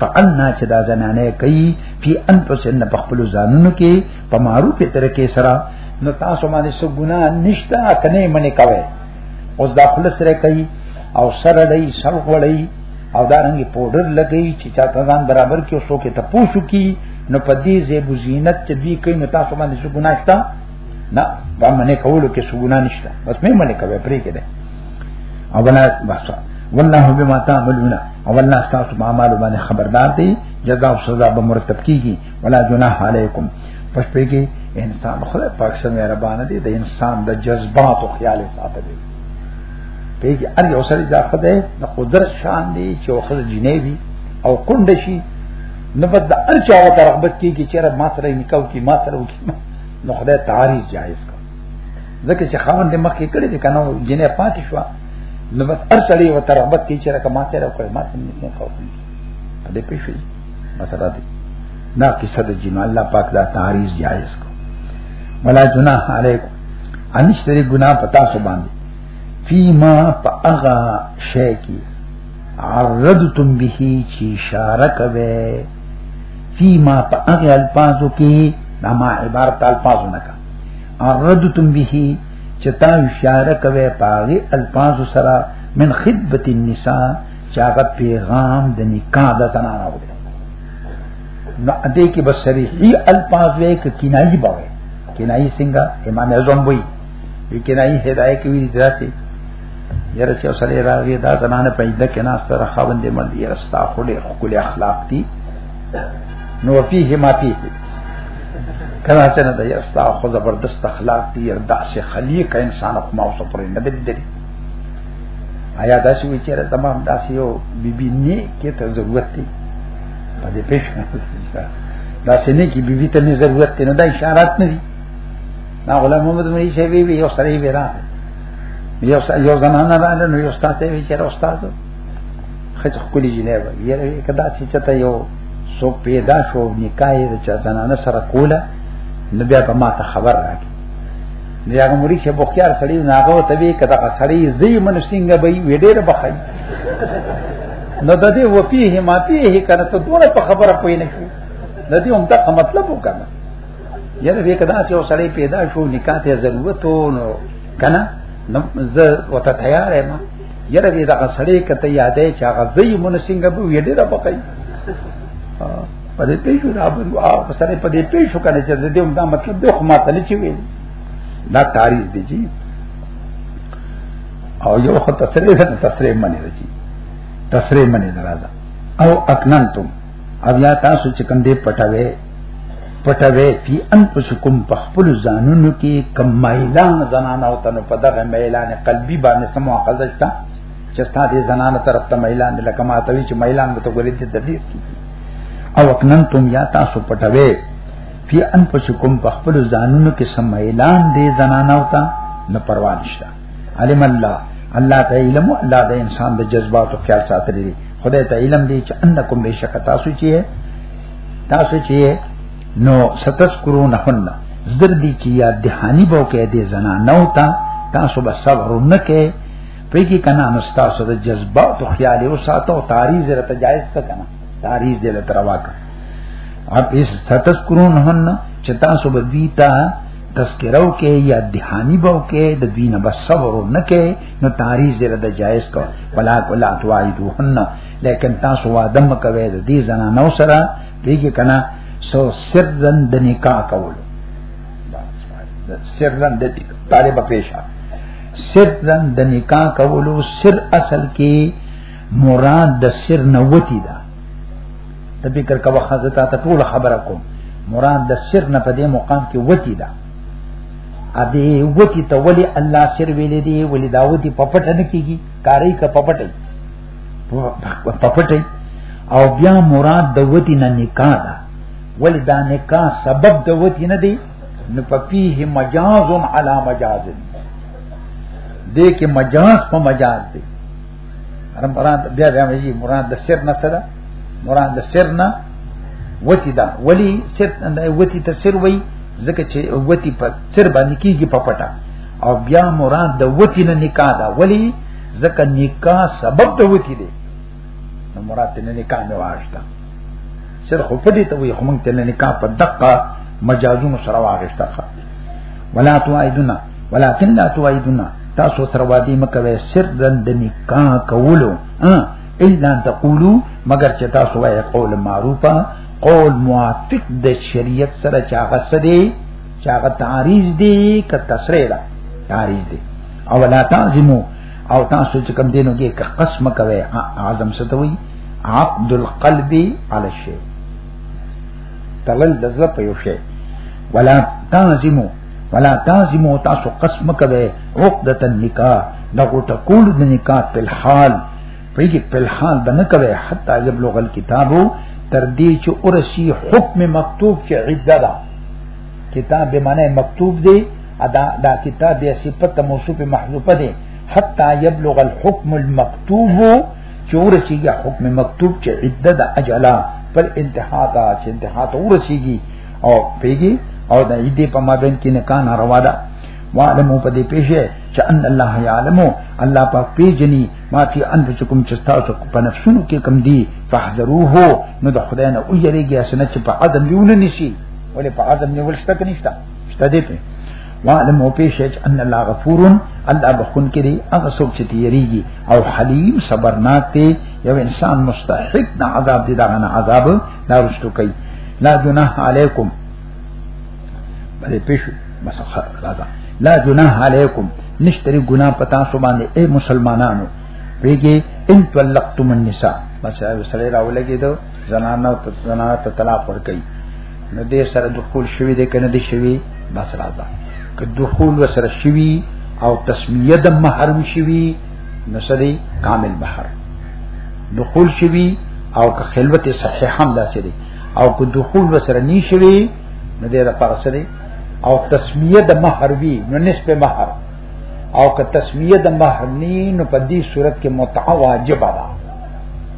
فعلنا چې دا زنانه کوي په ان پسنه په خپل ځانونو کې په معروف طریقې سره نو تاسو باندې څه ګناه نشته کنه منې کوي اوس دا خپل سره کوي او سره لې سر وړي او دا رنګي پودر لګي چې چاته ځان برابر کې اوسو کې ته پوښو کې نو په دې زیب زینت چې دوی کوي نو تاسو باندې څه ګناه شته نه باندې کولو کې څه ګناه نشته بس مې منې کوي پرې کې ده او ولا بحث والله بما تعملون او الله تاسو په اعمال باندې خبردار دی جزاء او سزا به مرتب کیږي ولا جناح علیکم پس په کې انسان خدای پاک سره مهربان دی د انسان د جذبات او خیال ساتل دی په کې ار یو سره دا خدای د قدرت شان دی چې او خدای جنې وي او کند شي نو بد ار چا او ترغبت کیږي چې را ما سره نکاو کی ما سره وکي نو خدای تعریض جایز کړ ځکه چې خاوند دې مخکې کړی دی کنه جنې پاتې شو نو بس هر سړی و ترغبت کوي چې راکه ماته راکړي ما ته نه خو په دې پیښې مثلا دې نا قصه د جما الله پاک دا تعریض جایز کو ولا جناح علیکم انشتری گناہ پتا سو باندې فيما فاغا شی کی عرضتم به چی اشاره کوي فيما فاغا الفاظو کې دا ما عبارت الفاظو نه اردتم به چتا اشاره کوي پاغي الفاظ سره من خدمت النساء چاغه پیغام د نکاح د زنانو دی نو دې کې بس صریحي الفاظ وې ک کنایي باوي کنایي څنګه امام اعظم وې دې کنایي هدايه کې وی دراسه یره چې اوسره راغی دا زنانه پیدا کنا ستره خوند مل یې رستا خو له خپل اخلاق دي نو فيه ما فيه کله چې نه دی استا خو زبردست اخلاق دی دا سه خلیق انسان خو ما اوسه پرې نه بدلی آیا دا شوی چې را تمام دا سه یو بیبي نه کې ته ضرورت دی په دې پېښ دا سه نه کې بیبي ته نه ضرورت نه دا اشارات نه دي نا غلام محمد مری شه بیبي یو سره یې ورا یو یو زنانه رااله نو یو استاد یې چې استاد خځه خولي جنې وي یره کدا چې چته یو سو پیدا شو نکاح د چا زنانه سره کوله نو بیا به ما ته خبر راکې نو هغه مری چې بوخیار سړی ناغه ته وی کدا سړی زی من سنگ به وی ډېر بخای نو د دې وفيه ما فيه کنه ته دوه په خبره پوي نه کی د دې هم دا مطلب وکنه یره وی کدا چې سړی پیدا شو نکاح ته ضرورت نو کنه نو زه وته تیار یم یره دې دغه سړی کته یادې چې هغه زئی مون سنگ به وی ډیره بقای په دې پیښو دا به او په سره په دې پیښو کنه چې دې هم دا مطلب به خو ماته نه چی وی دا تاریخ دی جی او یو خو تصریح نه تصریح منی رچی تصریح منی درازه او اکننتم او یا تاسو چې کوم دې پټاوي پټوي پی انفسکم پخپل ځانونو کې کم مایلان زنانه او تنو په دغه مایلان قلبي باندې سمو قزشتا چې ستاسو زنانه طرف ته مایلان لکه ما ته وی چې مایلان به ته ګولې دې تدیر کی او اکنن تم یا تاسو پټوي پی انفسکم پخپل ځانونو کې سم مایلان دې زنانه او تا نه پروا نشته علم الله الله ته علم الله د انسان د جذباتو خیال ساتلی خدای ته علم دی چې انکم بشک تاسو چې تاسو چې نو ستس کرو نه هن زر دي چې یاد دهانی بو کې دې زنا نو تا تاسو به صبر نه کې پېږي کنا نو تاسو د جذبه او خیال او ساتو تاریخ زره ته جایز ته کنا تاریخ دې لته روا کړ اپ اس ستس کرو نه هن چې تاسو به دي تا تذکرو کې یا دهانی بو کې د دینه بس صبر نه کې نو تاریخ دې لته جایز کړ ولا ولا توایدو هن لیکن تاسو واده مکوي د دې زنانو سره دیږي کنه سو سرن د نکاح کول سرن د طالب پیشا سرن د نکاح کولو سر اصل کې مراد د سر نوتی ده د فکر کبه حضرت ته ټول خبره کوم مراد د سر نه په دې مقام کې وتی ده ا دې وتی ته ولی الله سر ویلې دی ولی داوتی پپټ نه کیږي کاری کا پپټ په پټه او بیا مراد د وتی نه نکاح ده ولی دا نکاح سبب د وتی نه دی نو په فيه مجاز علی مجاز دې کې مجاز په مجاز دی رم مراد بیا بیا مې مراد د سر نه سره مراد د سر نه وتی دا ولی سر وتی ته سر وای ځکه چې وتی په سر باندې کیږي په پټه او بیا مراد د وتی نه نکاح ده ولی ځکه نکاح سبب ته وتی دی نو مراد نه نکاح نه واجبه سر خو په دې ته وي خو مونږ ته نه نکاح په دقه مجازونو سره واغښته ښه ولا توعدنا ولكن لا توعدنا تاسو سره وادي مکوي سر د نکاح کولو الا ان تقولوا مگر چې تاسو وایي قول معروفه قول موافق د شریعت سره چاغه سدي چاغه تعریض دی که تسریع ده تعریض دی او لا تعظمو او تاسو چې کوم دینو کې قسم کوي اعظم ستوي عقد القلب على الشيء تلل د زړه په یو شی ولا تعظمو ولا تعظمو تاسو قسم کوي عقدة النکاح دا غټه کول د نکاح په حال پیږي په حال د نه کوي حتا یبلغ الكتابو تر دې چې ورسی حکم مکتوب چې عده ده کتاب به معنی مکتوب دی ادا دا کتاب یا صفت موصوف محذوفه ده حتا یبلغ الحكم المكتوب چور چیږي حکم مکتوب چې عدد اجلا پر انتها دا چې انتها ته ورسیږي او پیږي او د دې په مابین کې نه کان روا ده وعلمو په دې پیښه چې ان الله یعلمو الله پاک پیجنی ما فی انفسکم چې تاسو په نفسونو کې کم دی فاحذروه نو د خدای نه او یریږي اسنه چې په عزم یونه نشي ولې په عزم نیول شته کنيشته شته دې په وعلم او پیشج ان الله غفور الله بخون کړي هغه څوک چې تیریږي او حلیم صبرناک دی یو انسان مستحق نه عذاب دي دا نه عذاب دا رښتو کوي لا جناح علیکم بلې پیشو بس راځه لا جناح علیکم نشتري ګنا پتا سو باندې اے مسلمانانو پیږي ان طلقتم النساء بس سره راولګي دو زنانه ته زنانه ته طلاق ورکړي نو دې سره دخول شوی دی کنه دې شوی بس راځه که دخول وسره شوی او تسمیه د محرم شوی نو سړي کامل بحر دخول شوی او که خلوت صحیح هم داسې دی او که دخول وسره نی شوی نو دې لپاره سړي او تسمیه د مہر وی نو نصف مہر او که تسمیه د مہر نی نو په دې صورت کې متعه واجب ده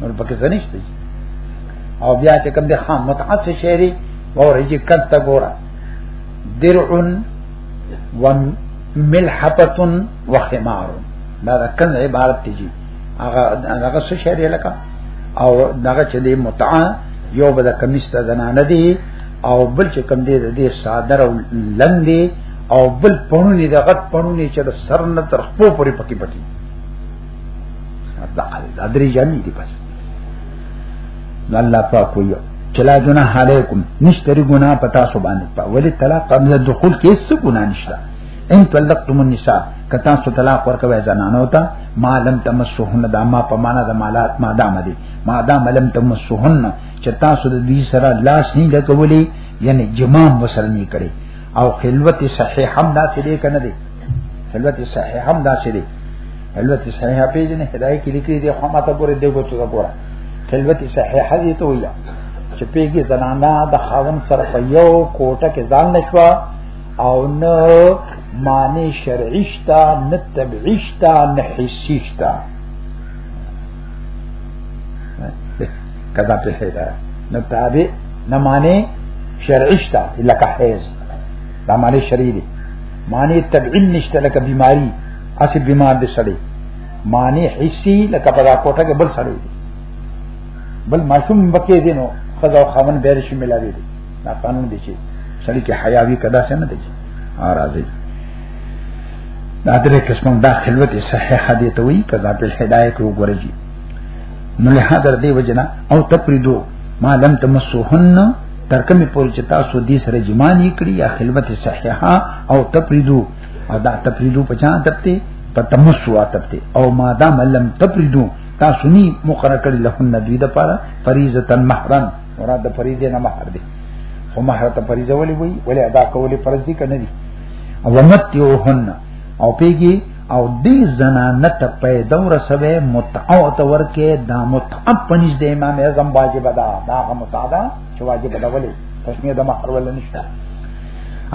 نور پکې زنيشته او بیا چې کوم د خام متعص شهري ورجی کله تا ګورا درع و ملحفه و خمار دا د کن عبارت دی هغه هغه څه شهري لکه او دغه چې دی متع یو بل کمیس ته زنانه دی او بل چې کم دی د صادر او لندې او بل پونی د غټ پونی چې د سر نه تر خپل پورې پکې پټي دا قال دا درې جامې دي بس نو الله پاک وي چلا جنا علیکم نشتری ګنا پتا سو باندې په ولې طلاق قبل دخول کې څه ګنا نشته ان طلقتم النساء کتا سو طلاق ورکوي زنانه وتا ما لم تمسوهن دا ما په معنا د مالات ما دام دي ما دام لم تمسوهن چې تاسو د دې سره لاس نه لګولې یعنی جماع مسلمي کړي او خلوت صحیح هم دا څه دې کنه دي حلوت صحیح هم دا شری حلوت صحیح په دې نه هداي کې لیکلي دی خو ماته ګوره دی ګوتو دا ګوره حلوت صحیح دې ته ویل چې پیګي زنانا د خاون سره په یو کوټه کې ځان نشوا او نه معنی شرعی شتا نه طبعی شتا نه حسی شتا کدا په هدا نه تابع نه معنی شرعی شتا لکه حیز دا معنی شرعی دی معنی تبعین نشته لکه بیماری اسی بیمار دې سړی معنی حسی لکه په دا کوټه کې بل سړی دی بل معصوم بکې دي نو خدا او خامن بیر شي ملاوي دي دا قانون دی چې سړی کې حیاوی کدا څنګه دی ا راځي دا درې قسم دا خلوت صحیح حدیث وی کذا په هدايه کې وګورځي نو له حاضر دی وجنا او تپریدو ما لم تمسوهن تر کومه پورې چې تاسو دې سره جما نه کړی یا خلوت صحیحه او تفریدو او دا تفریدو په چا تپته په تمسو تپته او ما دام لم تفریدو تاسو ني مقرر کړی له ندوی د پاره فریضه محرم مراد د فریضه نه محر دی خو محر ته فریضه ولې وای ولې ادا کولې فرض دي کنه دي او متیوهن او پیږي او دې زنانه ته پیدا ورسوي متعو ته ورکه دا متعب پنځ د امام اعظم واجب ده دا هغه متعدا چې واجب ده ولې تشنیه د محر ول نشته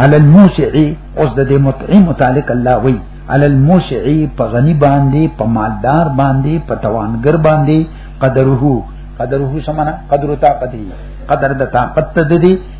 على الموسع اوس د دې متعي متعلق الله وی على الموسع په غنی باندې په مالدار باندې په توانګر باندې قدره قدره سمنا قدر طاقت قدر د طاقت د دې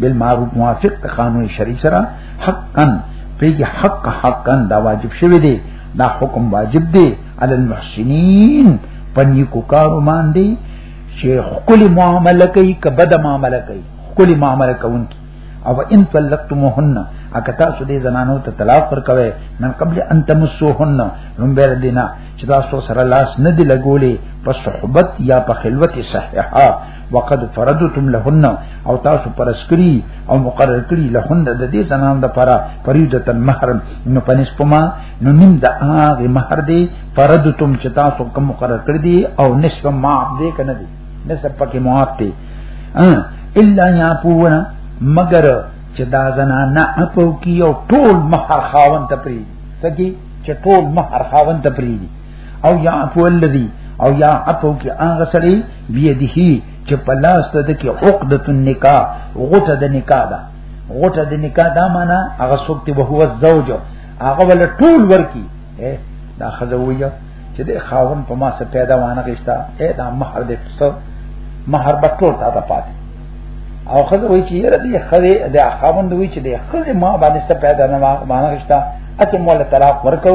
بالمعروف موافق د قانون شرعي سره حقا پیږي حق حقا دا واجب شوی دی دا حکم واجب دی علی المحسنین پنی کو کارو مان دی چې خپل معاملې کوي کبه د معاملې کوي خپل معاملې کوونکی او ان طلقتموهن اکتا سو دې زنانو ته طلاق ورکوي من قبل ان تمسوهن هم بیر دینا چې تاسو سره لاس نه دی لګولې په صحبت یا په خلوت صحیحه وقد فردتم لهن او تاسو پرسکری او مقرر کړی لهن د دې زنان د پرا فریدت المهر نو پنس پما نو نیم د هغه مہر دی فردتم چې تاسو کوم مقرر کړی دی او نصف ما دې کنه دی نصف پکې معاف دی الا یا پونا مگر چې دا زنان نه اپو کی او ټول مہر خاون ته پری سکی چې ټول مہر خاون ته پری دی او یا عفو الذی او یا عفو کی هغه سړی بيدیه چې په لاس ته د کې عقدۃ النکاح غټه د نکاح ده غټه د نکاح دا معنا هغه څوک ته هو زوج هغه ول ټول ورکی دا خزویه چې د خاون په ما سره پیدا وانه غشتا اې دا مہر دې څو مہر به ټول تا ته پاتې او خزه وی چې یره دې خزه د خاوند وی چې د خزه ما باندې څه پیدا نه وانه غشتا اته مولا طلاق ورکو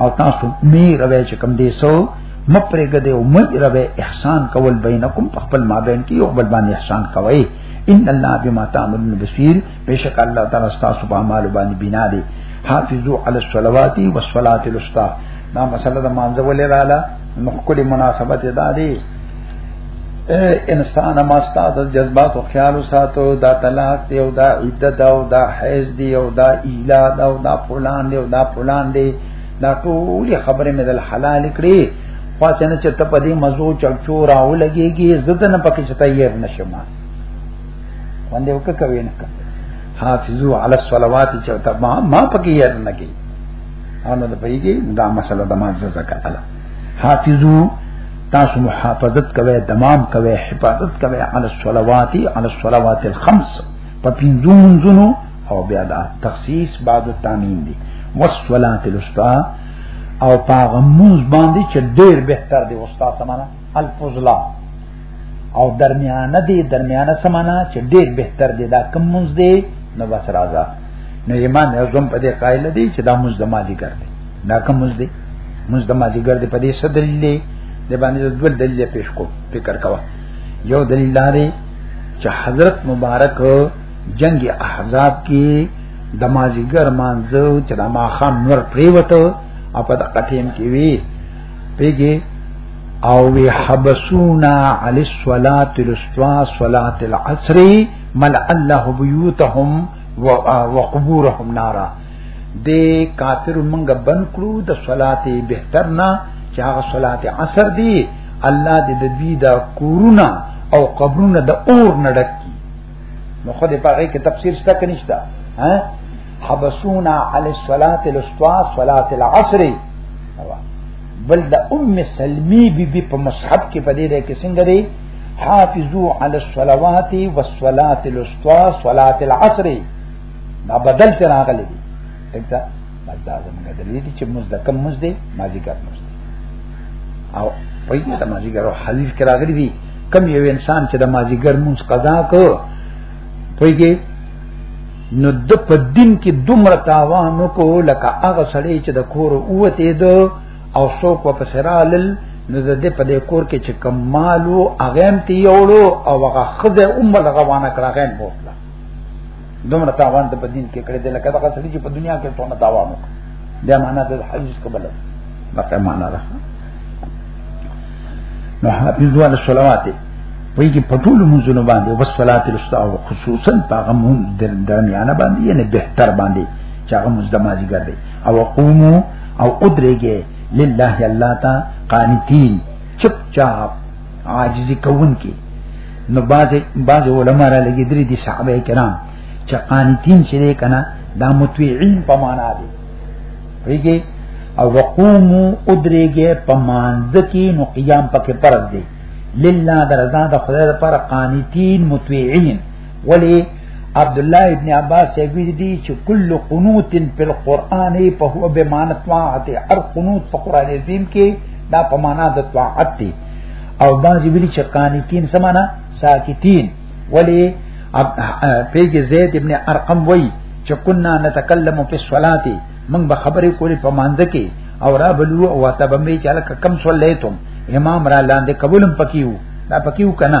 او تاسو می روي چې کم دې سو مپرګه دې او مې روي احسان کول بینکم په خپل مابین کې یو بل باندې احسان کوي ان الله بما تعملون بصير بشک الله تعالی تاسو په اعمال باندې بنا دي حافظو علی الصلوات والصلاه الوسطى دا مسله د مانځه ولې رااله مخکلي مناسبت ادا دي انسان ما ستاد جذبات او خیال ساتو دا طلاق دی او دا عدت او دا حیض دی او دا ایلاد او دا فلان دی او دا فلان دی دا ټول خبره مې د حلال کړې خاصه نه چې ته په دې مزو چلچو راو لګيږي زده نه پکې چې تیار نشم باندې وک کوي نه حافظو علی الصلوات چې ته ما پکې یاد نه کی او نو د پیږي دا مسله د ما زکه الله حافظو تاسو محافظت کوي دمام کوي حفاظت کوي علی الصلوات علی الصلوات الخمس په پینځو منځونو او بیا دا تخصیص بعد التامین دی والصلاه الوسطى او پاغه موز باندې چې ډیر بهتر دی استاد سمانه الفضلا او درمیانه دی درمیانه سمانه چې ډیر بهتر دی دا کم موز دی نو بس راځه نو امام اعظم په دې قائل دی چې دا موز د ماجی ګرځي دا کوم مز دی مز د مازیګر دی په دې څه دلیل دی د باندې د دوه دلیل پیش کو فکر کوا یو دلیل دا دی چې حضرت مبارک جنگ احزاب کې د مازیګر مانځو چې د ماخام نور پریوته او په دقه ټیم کې وی پیګي او وی حبسونا علی الصلاۃ الاسوا صلاۃ العصر مل الله بیوتهم وقبورهم نارا د کافر منګ بن کړو د صلات بهتر نه چې هغه صلات عصر دی الله دې د دوی دا کورونا او قبرونه د اور نډک کی نو خو دې پاره کې تفسیر شته کنيشتا ها حبسونا علی الصلاه الاستوا صلاه العصر بل د ام سلمی بی بی په مصحف کې پدې ده کې څنګه دی حافظو علی الصلوات والصلاه الاستوا صلاه العصر دا بدل ته راغلي دي څنګه دا زمونږ دلیل چې موږ د کم موږ دی ماضی کار موږ دی او په دې د ماضی کارو حدیث کې راغلي دي کم یو انسان چې د ماضی ګر موږ قضا کو پویږي نو د په دین کې دومره تاوان کو لکه هغه سړی چې د کور اوته دو او څوک په پسرال نو د دې په دې کور کې چې کمالو اغم تی یوړو او هغه خزه امه لغوانه کړه غیم بوتله دومره تاوان ته په دین کې کړی دی لکه دغه سړي چې په دنیا کې څونه تاوان وکړ دا معنا د حدیث قبل ده دا معنا ده نو حافظو علی الصلوات وی کی پټول منځونه باندې او صلات الاستا او خصوصا هغه مون درمیانه باندې یعنی بهتر باندې چې هغه مزدماجی ګرځي او قومو او قدرېږي لله الله تا قانتين چپ چاپ عاجزی کون کی نو بعض بعض علما را لګی درې دي صحابه کرام چې قانتین چې دی کنه دا متویعين په معنا دي ریګي او وقومو ادریګه په مانځ کې نو قیام پکې پرد دی لله درزا د خدای لپاره قانتین متویعين ولی عبد الله ابن عباس سیوی دی چې کل قنوت فی القرآن په هو به معنی طاعت هر قنوت په قرآن عظیم کې دا په معنا د طاعت دی او بعضی ویلي چې قانتین سمانا ساکتین ولی پیګ زید ابن ارقم وای چې کنا نتکلم فی الصلاۃ من به خبرې کولې په مانځ کې او را بلو او تبمې چې الک کم صلیتم امام را لاندې قبولم پکیو دا پکیو کنا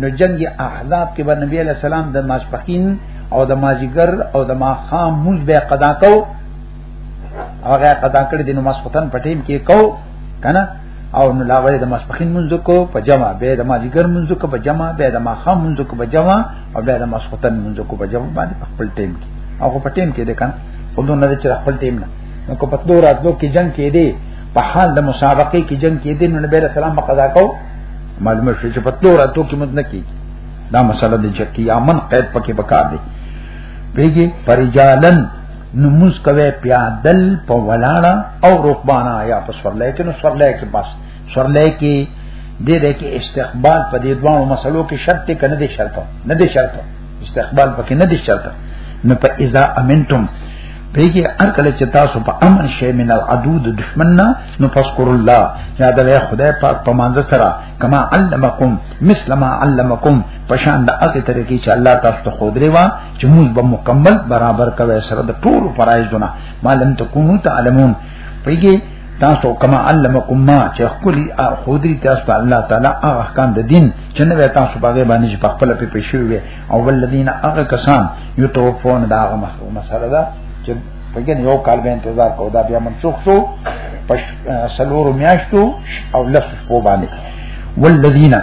نو جنگ احزاب کې به نبی علیہ السلام د ماسپخین او د مازیګر او د ماخام موز به قضا کو هغه قضا کړی د ماسختن پټیم کې کو کنه او نو لاوی د ماسپخین منځ کو په جمع به د مازیګر منځ کو په جمع به د ماخام منځ کو په جمع او به د ماسختن منځ کو په جمع باندې خپل ټیم کې او په ټیم کې د کنه په دوه نه چې خپل ټیم نه نو کو په دوه راتلو کې جنگ کې دی په حال د مسابقه کې جنگ کې دی نو نبی علیہ السلام قضا کو معلومه شو چې په تلو راتو کې مت نه کیږي دا مسله د چکی امن قید پکې بکا دی بیگی پرجالن نموز کوي پیادل په ولاړه او رکبانا یا په سورلای کې نو سورلای کې بس سورلای کې دې دې کې استقبال په دې دوه مسلو کې شرط کې نه دي شرط نه دي شرط استقبال پکې نه دي شرط نو په اذا امنتم بیگی هر کله چې تاسو په امن شې من العدو د دشمن نه نو فذكر الله یاد لري خدای پاک په مانځ سره کما علمکم مثل ما علمکم پشان د هغه طریقې چې الله تاسو ته خود ریوا چې موږ به مکمل برابر کوي سره د ټول فرایزونه معلوم تکونو تعلمون پیږي تاسو کما علمکم ما چې خپل خودري تاسو ته الله تعالی هغه احکام د دین چې نه تاسو باغې باندې چې په خپل په پېښوي او ولذین هغه کسان یو توفون دا هغه مسله ده چې پکې یو کال به انتظار کو دا بیا منسوخ شو پښ سلور میاشتو او لس شپو باندې والذین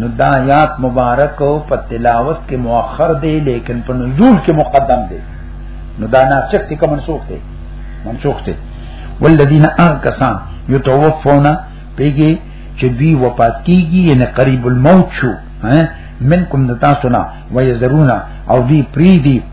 نو دا آیات مبارک او په تلاوت کې مؤخر دی لیکن په نزول کې مقدم دی نو دا ناسخ دی که منسوخ دی منسوخ دی والذین اکسان یتوفون پیږي چې دوی وفات کیږي یعنی قریب الموت شو منکم دتا سنا ويذرونا او دی پری دی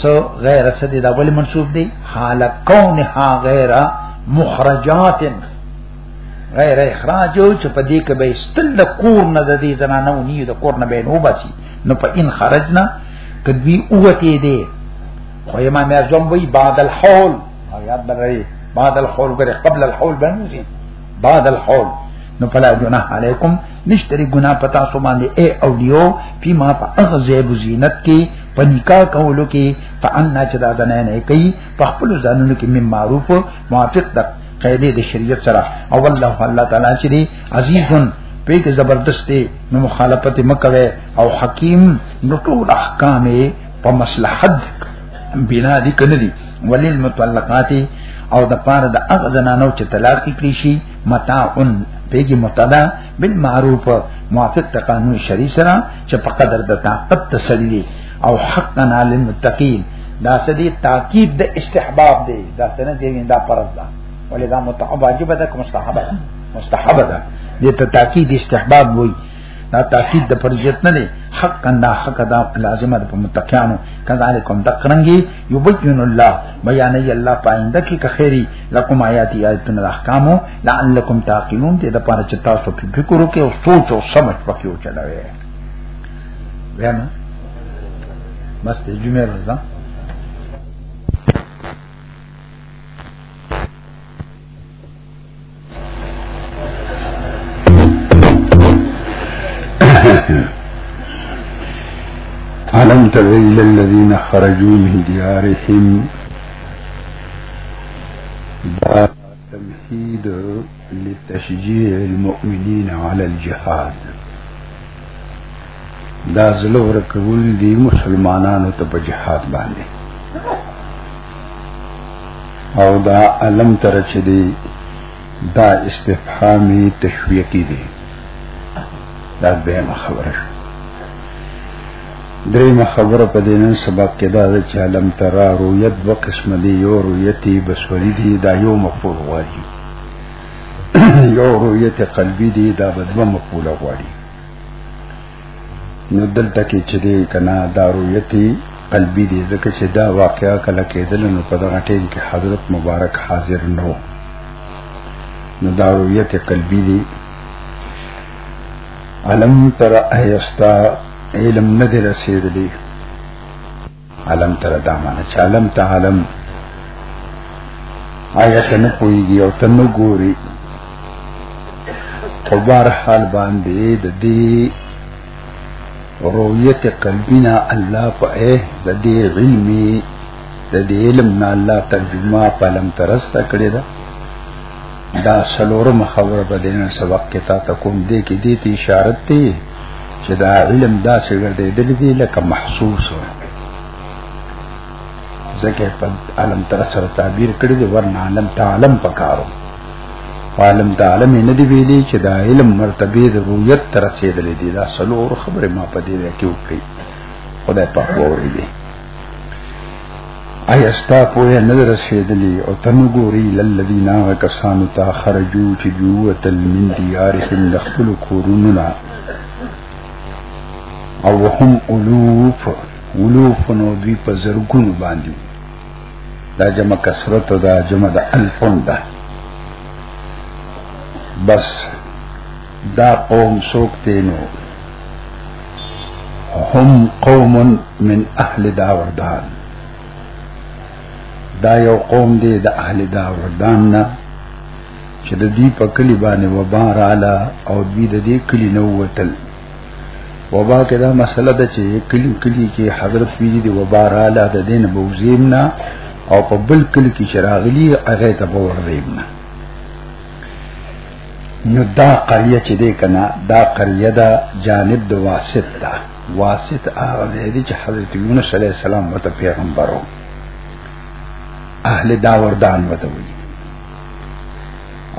سو غیر سد دا ولی منصوب دی حال کونها غیر مخرجات غیر اخراج چې په دې کې به استل کور نه د دې زنانه او نیو د کور نه به نو باسي نو په ان خرجنا کدوی اوته دې خو امام اعظم وی بعد الحول او یاد بلری بعد الحول غیر قبل الحول بنوسی بعد الحول نو فلا جناح علیکم نشتری گنا پتا سو باندې اے اولیو پی ما په هغه زیب زینت کې په نکاح کولو کې په ان نه چې دا زنه نه کوي په خپل ځانونو کې مم معروف موافق ده قاعده د شریعت سره او الله الله تعالی چې دی عزیزن په کې زبردست دی نو مخالفت مکوي او حکیم نو ټول احکام په مصلحت بنا دي کنه دي ولل متعلقات او د پاره د اغه زنانو چې طلاق کړي شي متاعن پیګي متدا بالمعروف موافق قانون شریع سره چې په قدر د طاقت تسلی او حقا علی المتقین دا سدي تاکید د استحباب دی دا سنه دی دا فرض ده ولې دا متعب واجب ده کوم مستحب ده مستحب ده دې ته تاکید استحباب وایي دا تاکید د فرضیت نه دی حق کنده حق دا لازمه ده په متقینو کذالکم دقرنګي یبین الله بیان ای الله پاینده کې که خیری لکم آیات آیتن الاحکام لعلکم تعقلون دې د پاره چې تاسو په فکر وکړئ او سوچ او سمج پکې وچلوي ویم بس د جمعې ورځ ده ألم تر إلى الذين خرجوا من ديارهم دا تمهيد لتشجيع المؤمنين على الجهاد دا زلو ورکول دي مسلمانانو ته په جهاد باندې او دا علم تر چې دی دا استفهامي تشویقي دي دا به خبره شو دریم خبره په دې نن سبق کې دا ده چې علم ترا رؤیت و قسم دی یو رؤیتی بصری دی دا یو مفعول غواړي یو رؤیت قلبی دی دا بدو مفعول غواړي نو دلته کې چې دی کنا دارویتی قلبی دی ځکه چې دا واقعا کله کېدل نو په دغه ټیم کې حضرت مبارک حاضر نو نو دارویت قلبی دی علم تر ایستا علم نه دی رسیدلی علم تر دا معنی چې علم ته علم آیا ته نه پوهیږي او ته نه ګوري په بار حال باندې د دې رؤیت قلبنا الله په د دې علمي د دې علم نه الله ترجمه په لم ترسته کړی دا دا سلورم خبره په دې سبق کې تا ته کوم دې کې دې اشاره ته چې دا علم دا څه ګرځي د دې لکه محسوس و ځکه په علم تر سره تعبیر کړی دی ورنه علم تعلم پکارو عالم تعلم نه دی ویلي چې دا علم مرتبه د رؤیت تر رسیدلې دي دا سلور خبره ما په دې کې وکړي خدای پاک ووري ایا ستا پوهه نه رسیدلی او تنو ګوري للذین کسانو تا خرجو چې جوت من دیارهم د خپل کورونو نه او هم الوف الوف نو دوی په زرګونو باندې دا جمع کثرت دا جمع د الفون ده بس دا قوم سوک تینو هم قوم من اهل داوردان دا یو قوم دی د اهل داوردان نه چې د دې په کلی باندې وبا رااله او دوی د دې کلی نه وتل وبا کې دا مسله ده چې کلی کلی کې حضرت پیری دی وبا رااله د دین بوزیم نه او په بل کلی کې چراغلی هغه ته ورزیم نه نو دا قریه چې دی کنه دا قریه دا جانب د واسط دا واسط هغه دی چې حضرت یونس علی السلام ورته پیغمبرو اهل داوردان وته وی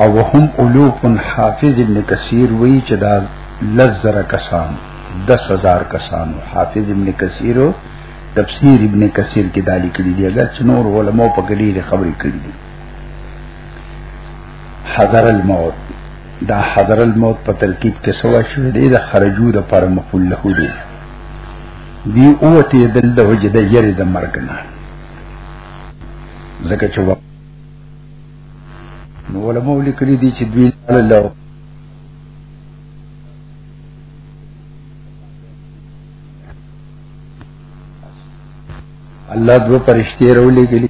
او وهم الوف حافظ ابن کثیر وی چې دا لزر کسان 10000 کسان حافظ ابن کثیر تفسیر ابن کثیر کې دالی کړی دی اگر چې نور علماء په ګډیره خبرې کړې دي حضر الموت دا حضر الموت په ترکیب کې سوا شوی دی د خرجو د پر مفعول له دی دی اوته دل د وجه د یری د مرګ نه زکه چې وقت نو علماء لیکلي دي چې دوی له الله دو پرشتي رولې ګلي